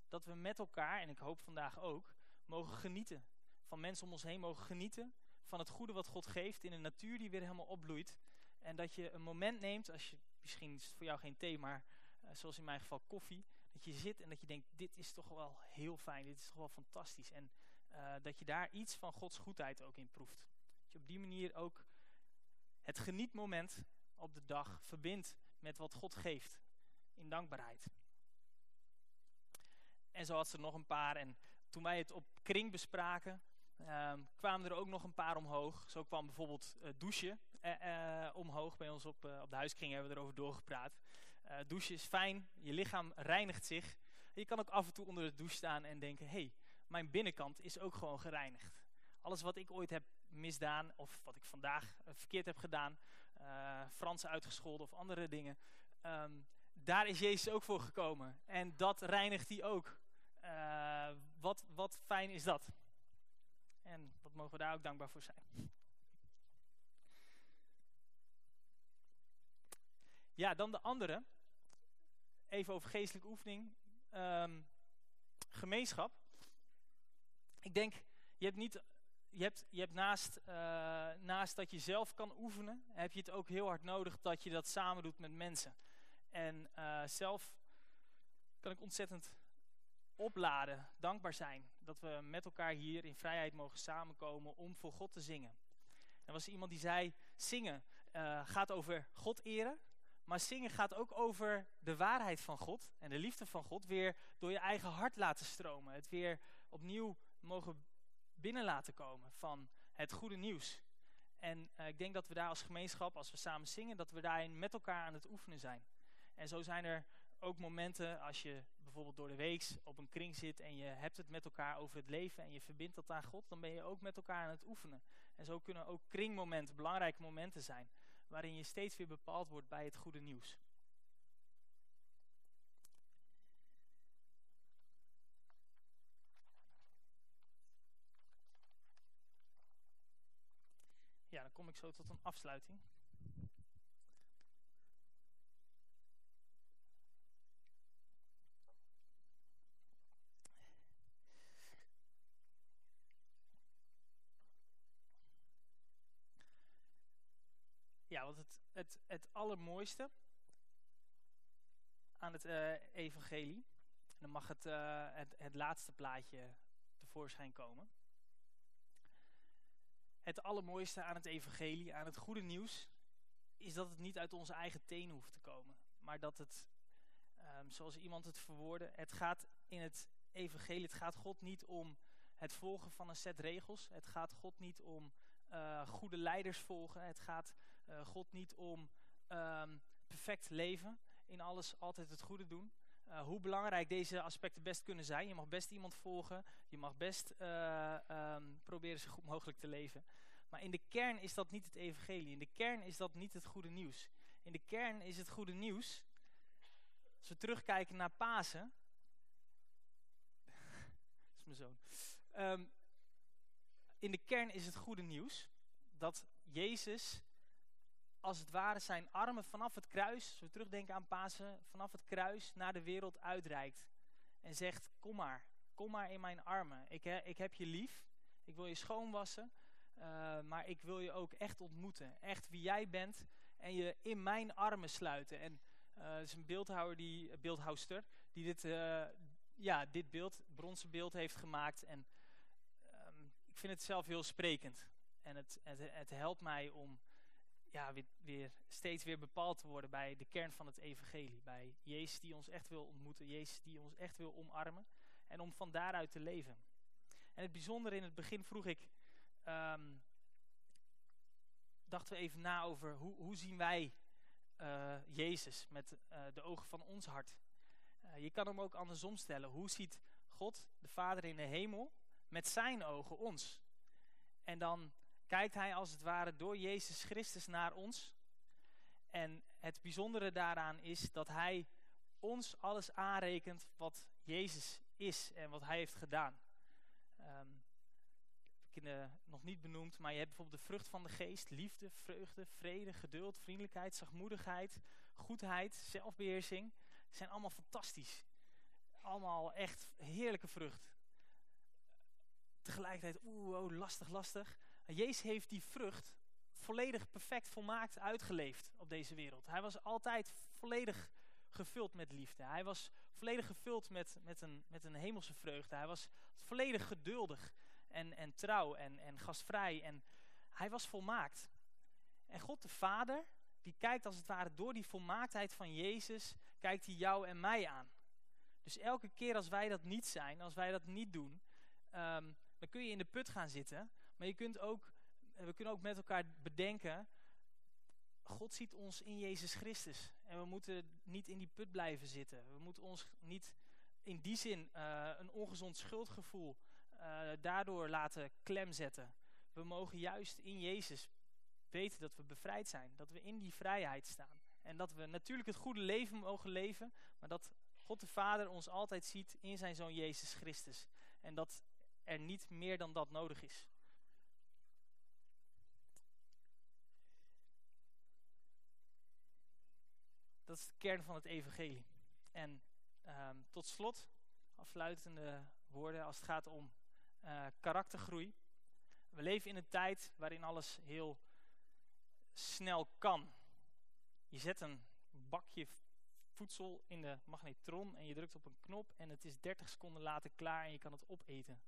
Dat we met elkaar, en ik hoop vandaag ook, mogen genieten. Van mensen om ons heen mogen genieten. Van het goede wat God geeft in een natuur die weer helemaal opbloeit. En dat je een moment neemt, als je, misschien is het voor jou geen thee, maar uh, zoals in mijn geval koffie. Dat je zit en dat je denkt, dit is toch wel heel fijn, dit is toch wel fantastisch. En uh, dat je daar iets van Gods goedheid ook in proeft. Dat je op die manier ook het genietmoment op de dag verbindt met wat God geeft. In dankbaarheid. En zo had ze nog een paar. En toen wij het op kring bespraken, um, kwamen er ook nog een paar omhoog. Zo kwam bijvoorbeeld uh, douchen uh, uh, omhoog. Bij ons op, op de huiskring hebben we erover doorgepraat. douchen is fijn, je lichaam reinigt zich. Je kan ook af en toe onder de douche staan en denken... hé, hey, mijn binnenkant is ook gewoon gereinigd. Alles wat ik ooit heb misdaan of wat ik vandaag verkeerd heb gedaan... Uh, Frans uitgescholden of andere dingen. Um, daar is Jezus ook voor gekomen. En dat reinigt hij ook. Uh, wat, wat fijn is dat. En wat mogen we daar ook dankbaar voor zijn. Ja, dan de andere. Even over geestelijke oefening. Um, gemeenschap. Ik denk, je hebt niet je hebt, je hebt naast, uh, naast dat je zelf kan oefenen, heb je het ook heel hard nodig dat je dat samen doet met mensen. En uh, zelf kan ik ontzettend opladen, dankbaar zijn dat we met elkaar hier in vrijheid mogen samenkomen om voor God te zingen. Er was iemand die zei, zingen uh, gaat over God eren, maar zingen gaat ook over de waarheid van God en de liefde van God weer door je eigen hart laten stromen. Het weer opnieuw mogen binnen laten komen van het goede nieuws. En uh, ik denk dat we daar als gemeenschap, als we samen zingen, dat we daarin met elkaar aan het oefenen zijn. En zo zijn er ook momenten als je bijvoorbeeld door de week op een kring zit en je hebt het met elkaar over het leven en je verbindt dat aan God, dan ben je ook met elkaar aan het oefenen. En zo kunnen ook kringmomenten belangrijke momenten zijn, waarin je steeds weer bepaald wordt bij het goede nieuws. Kom ik zo tot een afsluiting. Ja, want het, het, het allermooiste aan het uh, evangelie, en dan mag het, uh, het, het laatste plaatje tevoorschijn komen het allermooiste aan het evangelie, aan het goede nieuws, is dat het niet uit onze eigen tenen hoeft te komen. Maar dat het, ehm, zoals iemand het verwoordde, het gaat in het evangelie, het gaat God niet om het volgen van een set regels. Het gaat God niet om uh, goede leiders volgen. Het gaat uh, God niet om um, perfect leven. In alles altijd het goede doen. Uh, hoe belangrijk deze aspecten best kunnen zijn. Je mag best iemand volgen. Je mag best um, proberen zo goed mogelijk te leven. Maar in de kern is dat niet het evangelie. In de kern is dat niet het goede nieuws. In de kern is het goede nieuws. Als we terugkijken naar Pasen. dat is mijn zoon. Um, in de kern is het goede nieuws dat Jezus als het ware zijn armen vanaf het kruis, als we terugdenken aan Pasen, vanaf het kruis naar de wereld uitreikt. En zegt, kom maar, kom maar in mijn armen. Ik, ik heb je lief, ik wil je schoonwassen, uh, maar ik wil je ook echt ontmoeten. Echt wie jij bent en je in mijn armen sluiten. En uh, is een beeldhouwer, die, beeldhouster, die dit, uh, ja, dit beeld, bronzen beeld heeft gemaakt. En um, ik vind het zelf heel sprekend. En het, het, het helpt mij om ja, weer, steeds weer bepaald te worden bij de kern van het evangelie. Bij Jezus die ons echt wil ontmoeten, Jezus die ons echt wil omarmen. En om van daaruit te leven. En het bijzondere in het begin vroeg ik, um, dachten we even na over hoe, hoe zien wij uh, Jezus met uh, de ogen van ons hart. Uh, je kan hem ook andersom stellen. Hoe ziet God, de Vader in de hemel, met zijn ogen ons? En dan kijkt hij als het ware door Jezus Christus naar ons. En het bijzondere daaraan is dat hij ons alles aanrekent wat Jezus is en wat hij heeft gedaan. Um, ik heb nog niet benoemd, maar je hebt bijvoorbeeld de vrucht van de geest, liefde, vreugde, vrede, geduld, vriendelijkheid, zachtmoedigheid, goedheid, zelfbeheersing. Die zijn allemaal fantastisch. Allemaal echt heerlijke vrucht. Tegelijkertijd, oeh, oh, lastig, lastig. Jezus heeft die vrucht volledig perfect volmaakt uitgeleefd op deze wereld. Hij was altijd volledig gevuld met liefde. Hij was volledig gevuld met, met, een, met een hemelse vreugde. Hij was volledig geduldig en, en trouw en, en gastvrij. En hij was volmaakt. En God de Vader, die kijkt als het ware door die volmaaktheid van Jezus, kijkt hij jou en mij aan. Dus elke keer als wij dat niet zijn, als wij dat niet doen, um, dan kun je in de put gaan zitten. Maar je kunt ook, we kunnen ook met elkaar bedenken, God ziet ons in Jezus Christus. En we moeten niet in die put blijven zitten. We moeten ons niet in die zin uh, een ongezond schuldgevoel uh, daardoor laten klemzetten. We mogen juist in Jezus weten dat we bevrijd zijn. Dat we in die vrijheid staan. En dat we natuurlijk het goede leven mogen leven. Maar dat God de Vader ons altijd ziet in zijn Zoon Jezus Christus. En dat er niet meer dan dat nodig is. Dat is de kern van het evangelie. En um, tot slot, afsluitende woorden als het gaat om uh, karaktergroei. We leven in een tijd waarin alles heel snel kan. Je zet een bakje voedsel in de magnetron en je drukt op een knop en het is 30 seconden later klaar en je kan het opeten.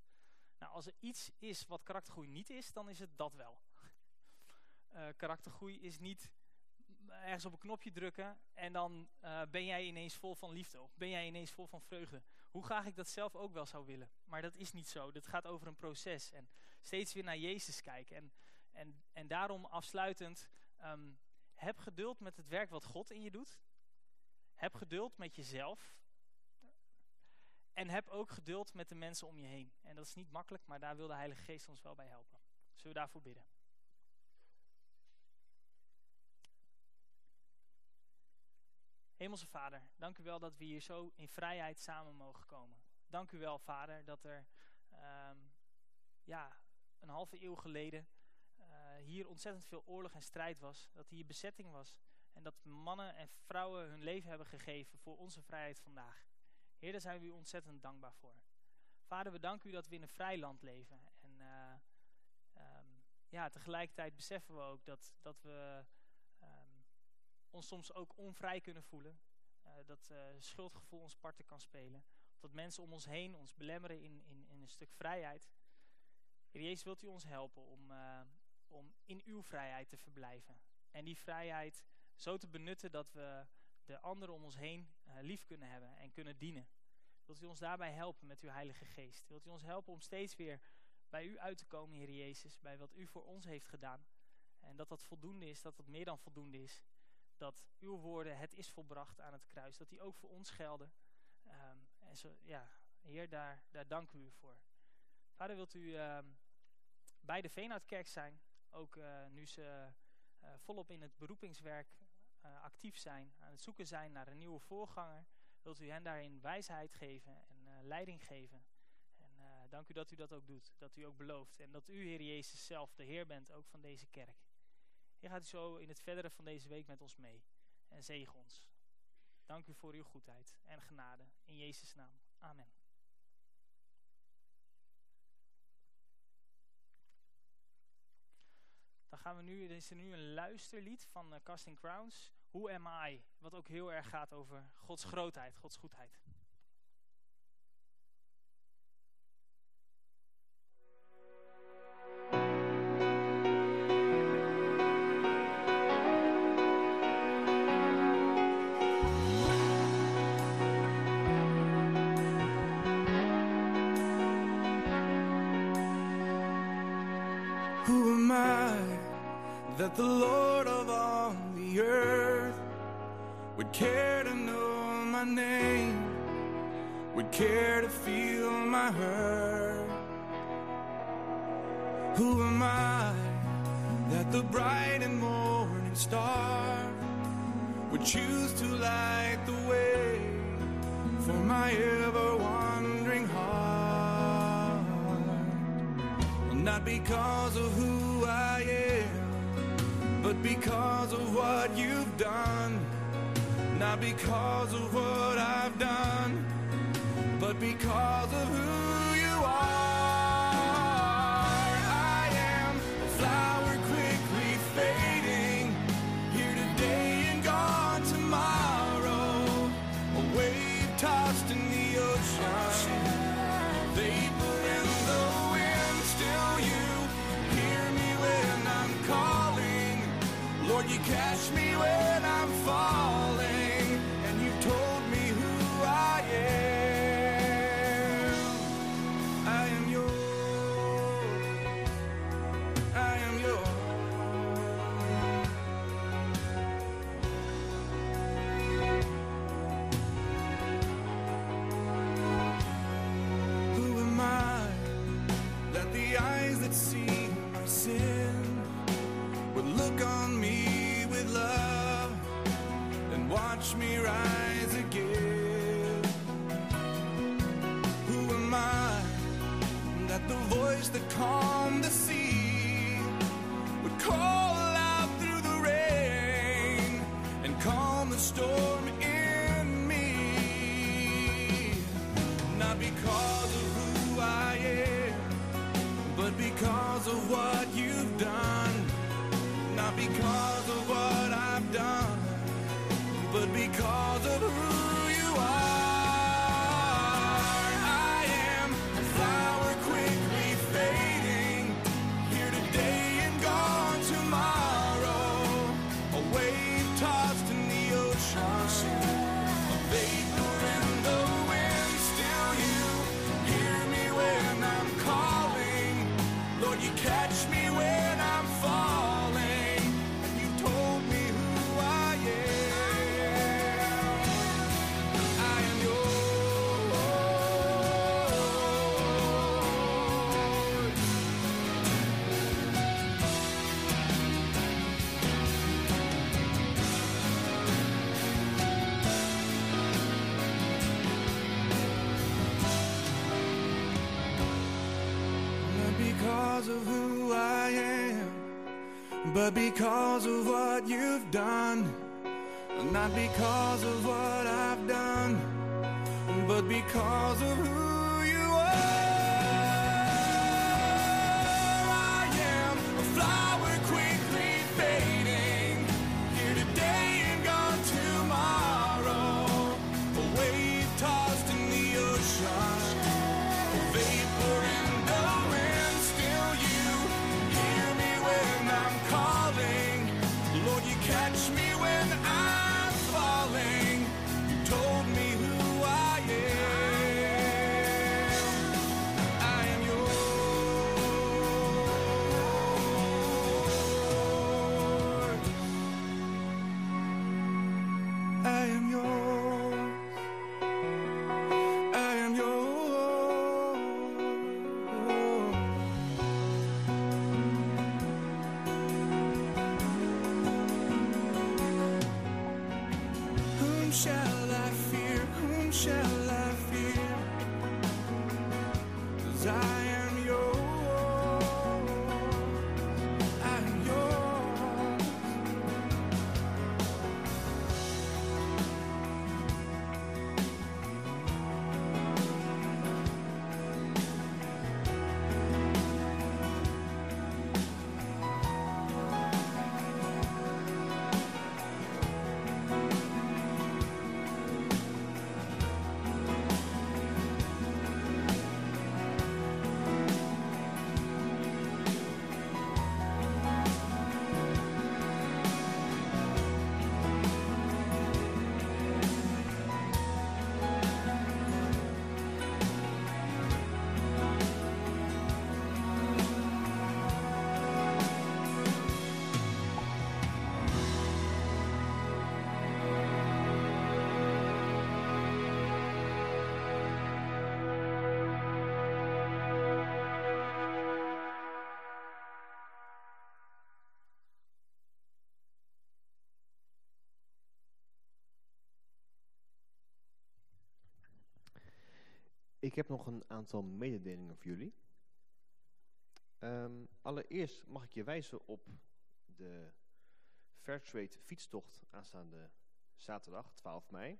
Nou, als er iets is wat karaktergroei niet is, dan is het dat wel. Uh, karaktergroei is niet ergens op een knopje drukken en dan uh, ben jij ineens vol van liefde ben jij ineens vol van vreugde. Hoe graag ik dat zelf ook wel zou willen. Maar dat is niet zo. Dat gaat over een proces en steeds weer naar Jezus kijken. En, en, en daarom afsluitend, um, heb geduld met het werk wat God in je doet. Heb geduld met jezelf. En heb ook geduld met de mensen om je heen. En dat is niet makkelijk, maar daar wil de Heilige Geest ons wel bij helpen. Zullen we daarvoor bidden? Hemelse Vader, dank u wel dat we hier zo in vrijheid samen mogen komen. Dank u wel, Vader, dat er um, ja, een halve eeuw geleden uh, hier ontzettend veel oorlog en strijd was. Dat hier bezetting was. En dat mannen en vrouwen hun leven hebben gegeven voor onze vrijheid vandaag. Heer, daar zijn we u ontzettend dankbaar voor. Vader, we danken u dat we in een vrij land leven. En uh, um, ja, tegelijkertijd beseffen we ook dat, dat we ons soms ook onvrij kunnen voelen. Uh, dat uh, schuldgevoel ons parten kan spelen. Dat mensen om ons heen ons belemmeren in, in, in een stuk vrijheid. Heer Jezus, wilt u ons helpen om, uh, om in uw vrijheid te verblijven. En die vrijheid zo te benutten dat we de anderen om ons heen lief kunnen hebben en kunnen dienen. Wilt u ons daarbij helpen met uw Heilige Geest? Wilt u ons helpen om steeds weer bij u uit te komen, Heer Jezus, bij wat u voor ons heeft gedaan? En dat dat voldoende is, dat dat meer dan voldoende is. Dat uw woorden, het is volbracht aan het kruis, dat die ook voor ons gelden. Um, en zo, ja, Heer, daar, daar danken we u voor. Vader, wilt u um, bij de Veenhoutkerk zijn, ook uh, nu ze uh, volop in het beroepingswerk uh, actief zijn, aan het zoeken zijn naar een nieuwe voorganger. Wilt u hen daarin wijsheid geven en leiding geven. En dank u dat u dat ook doet, dat u ook belooft. En dat u, Heer Jezus, zelf de Heer bent, ook van deze kerk. Heer, gaat u zo in het verdere van deze week met ons mee. En zegen ons. Dank u voor uw goedheid en genade. In Jezus' naam. Amen. Dan gaan we nu, er is nu een luisterlied van uh, Casting Crowns. Who am I? Wat ook heel erg gaat over Gods grootheid, Gods goedheid. Bright and morning star would choose to light the way for my ever wandering heart? Not because of who I am, but because of what you've done. Not because of what I've done, but because of who but because of what you've done. Not because of what I've done, but because of who Ik heb nog een aantal mededelingen voor jullie. Ehm, allereerst mag ik je wijzen op de Fairtrade fietstocht aanstaande zaterdag 12 mei.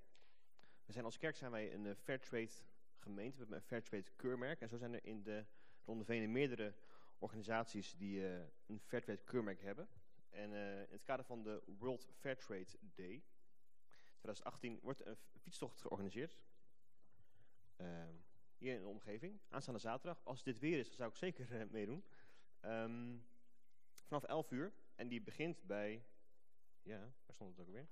We zijn als kerk zijn wij een uh, Fairtrade gemeente, we hebben een Fairtrade keurmerk. En zo zijn er in de Ronde Venen meerdere organisaties die uh, een Fairtrade keurmerk hebben. En uh, in het kader van de World Fairtrade Day 2018 wordt een fietstocht georganiseerd. Ehm, hier in de omgeving, aanstaande zaterdag. Als dit weer is, zou ik zeker meedoen. Um, vanaf 11 uur. En die begint bij... Ja, waar stond het ook alweer?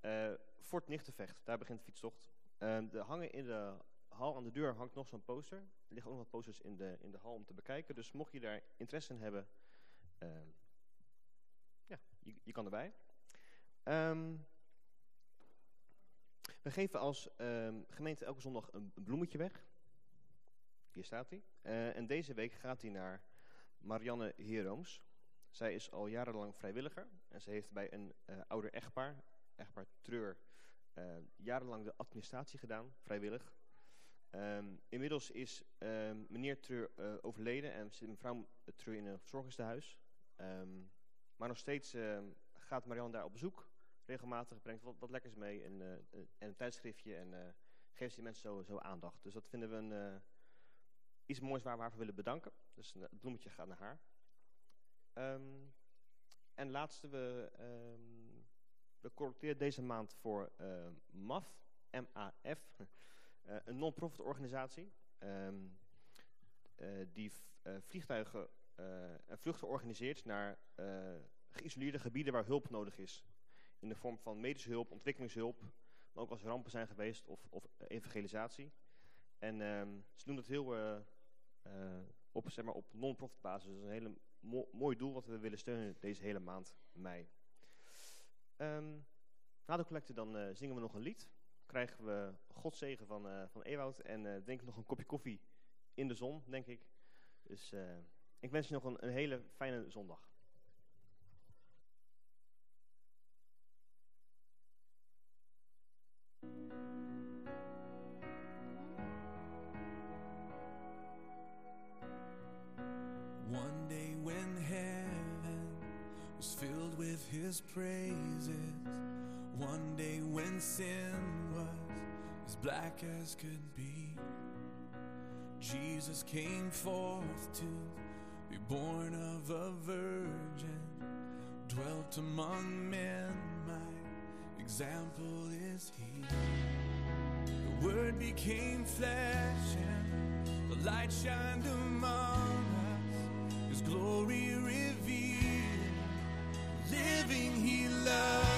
Uh, Fort Nichtenvecht, daar begint fietstocht. Uh, de hangen in de hal aan de deur hangt nog zo'n poster. Er liggen ook nog wat posters in de, in de hal om te bekijken. Dus mocht je daar interesse in hebben, uh, ja, je, je, kan erbij. Um, we geven als um, gemeente elke zondag een, bloemetje weg. Hier staat hij. Uh, en deze week gaat hij naar Marianne Herooms. Zij is al jarenlang vrijwilliger. En ze heeft bij een uh, ouder echtpaar, echtpaar Treur, uh, jarenlang de administratie gedaan, vrijwillig. Um, inmiddels is um, meneer Treur overleden en zit mevrouw Treur in een verzorgingstehuis. Um, maar nog steeds gaat Marianne daar op bezoek regelmatig brengt wat, wat lekkers mee en, uh, en een tijdschriftje en uh, geeft die mensen zo, zo aandacht. Dus dat vinden we een, uh, iets moois waar we haar voor willen bedanken. Dus een, het bloemetje gaat naar haar. Um, en laatste, we, um, we collecteren deze maand voor MAF, M-A-F, een non-profit organisatie. Um, die vliegtuigen en vluchten organiseert naar geïsoleerde gebieden waar hulp nodig is in de vorm van medische hulp, ontwikkelingshulp, maar ook als rampen zijn geweest of, of evangelisatie. En um, ze doen dat heel uh, uh, op, zeg maar, op non-profit basis. Is een hele mo mooi doel wat we willen steunen deze hele maand mei. Um, na de collecte dan zingen we nog een lied. Krijgen we Gods zegen van, van Ewoud en denk ik nog een kopje koffie in de zon, denk ik. Dus ik wens je nog een hele fijne zondag. Sin was as black as could be, Jesus came forth to be born of a virgin, dwelt among men, my example is he. The word became flesh and the light shined among us, his glory revealed. Living, he loved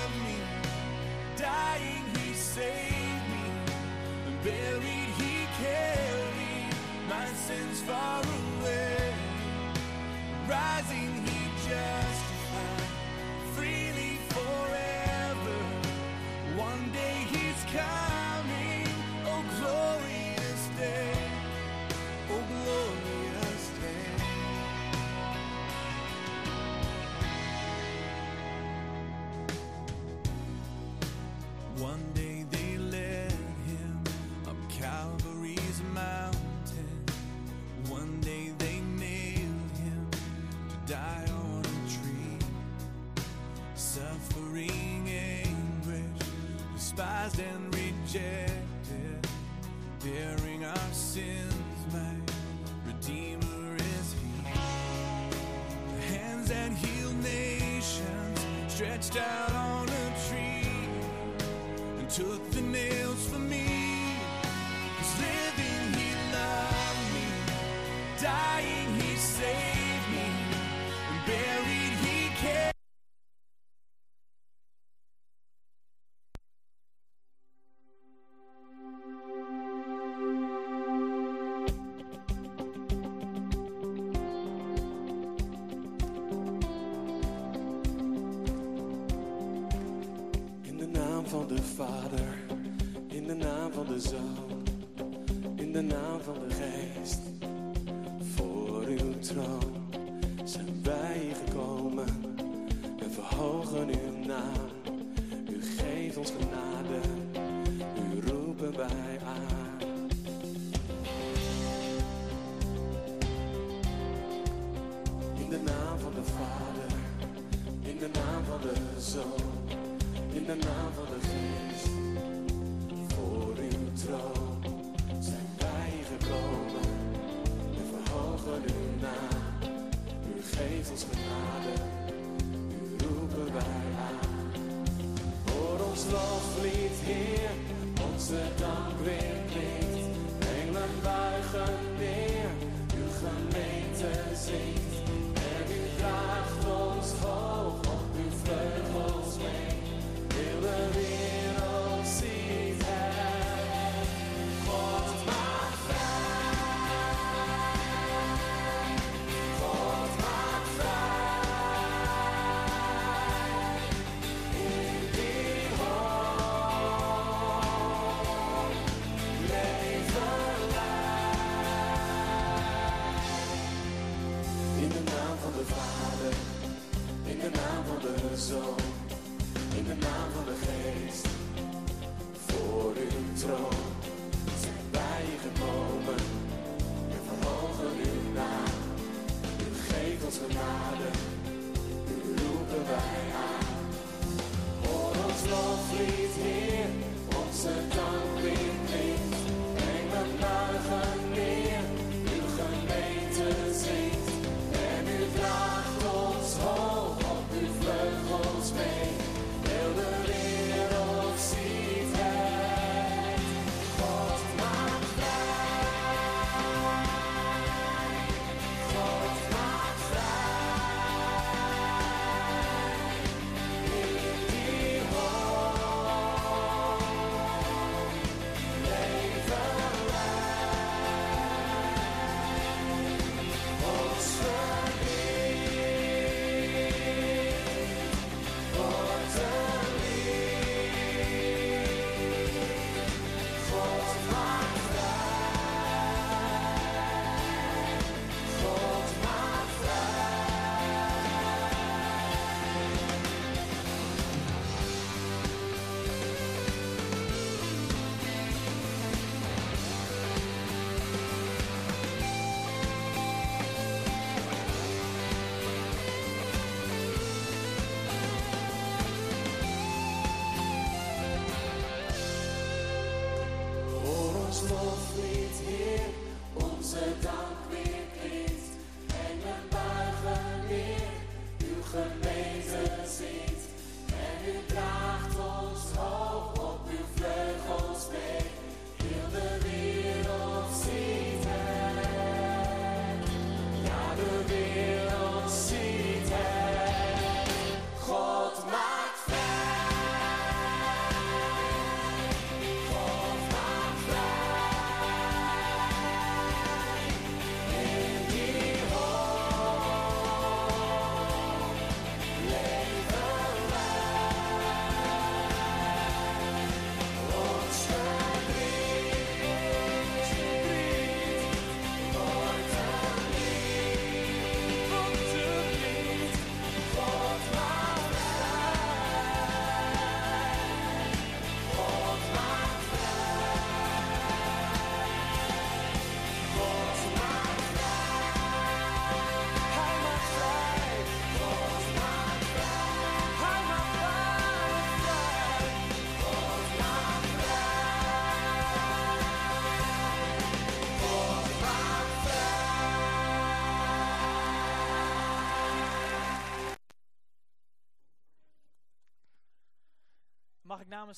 dying, he saved me, buried, he carried my sins far away. Rising, he justified despised and rejected, bearing our sins, my Redeemer is He. The hands that heal nations stretched out on a tree and took the nails for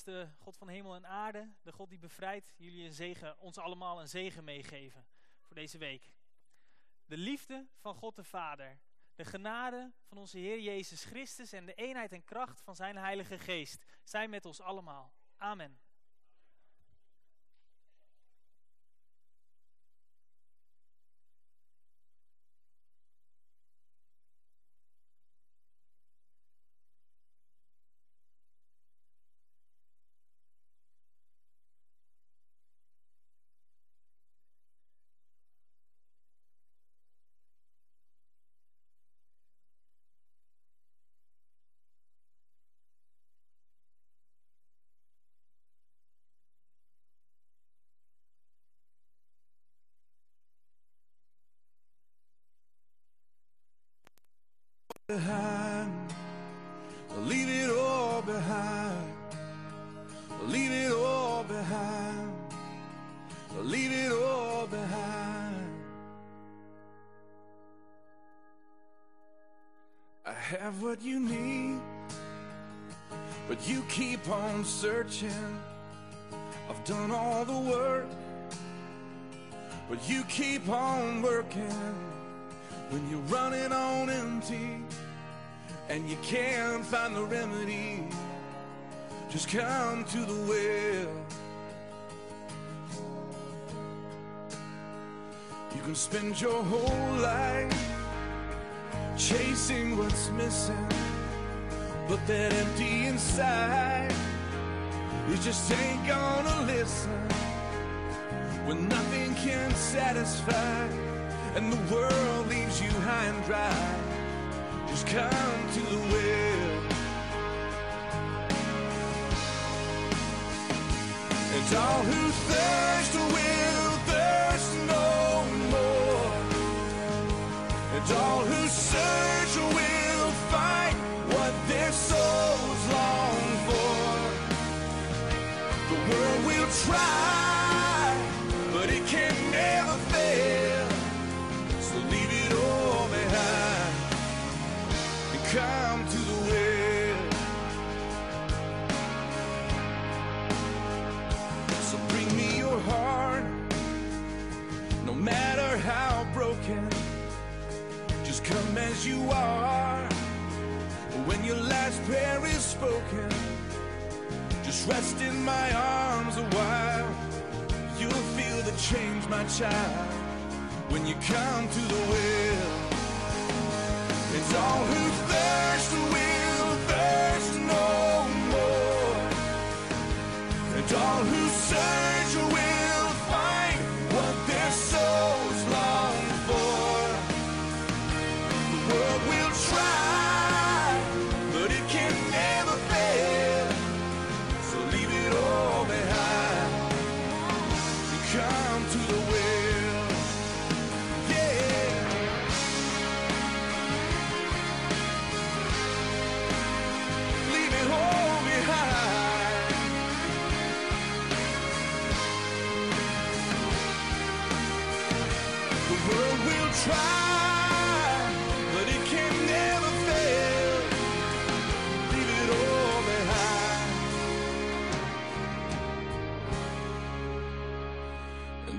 de God van hemel en aarde, de God die bevrijdt, jullie een zegen, ons allemaal een zegen meegeven voor deze week. De liefde van God de Vader, de genade van onze Heer Jezus Christus en de eenheid en kracht van zijn Heilige Geest zijn met ons allemaal. Amen. I've done all the work, but you keep on working when you're running on empty and you can't find the remedy. Just come to the well. You can spend your whole life chasing what's missing, but that empty inside, you just ain't gonna listen when nothing can satisfy and the world leaves you high and dry. Just come to the well. And all who thirst will thirst no more. And all who Just come as you are. When your last prayer is spoken, rest in my arms a while. You'll feel the change, my child, when you come to the well. It's all who thirst will thirst no more. And all who search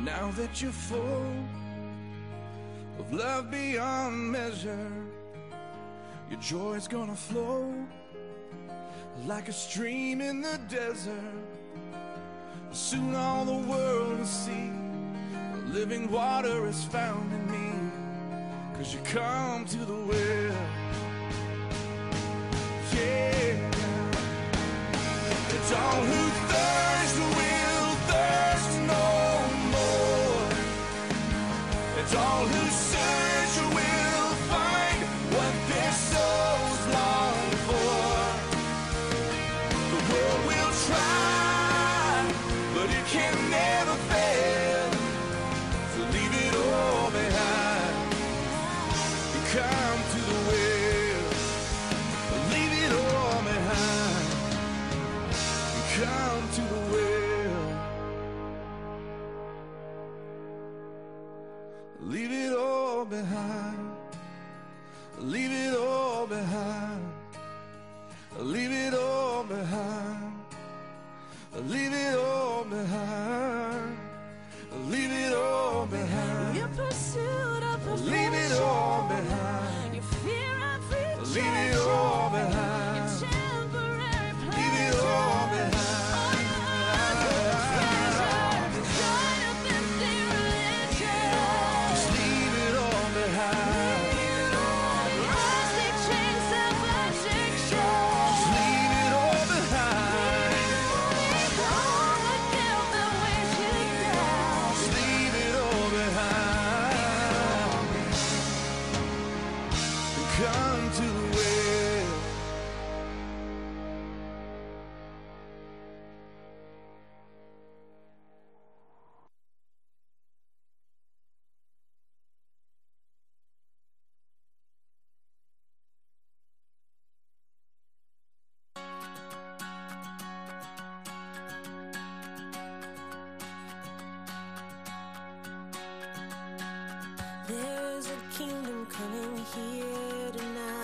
Now that you're full of love beyond measure, your joy's gonna flow like a stream in the desert. Soon all the world will see the living water is found in me. Cause you come to the well. Yeah. It's all who There's a kingdom coming here tonight.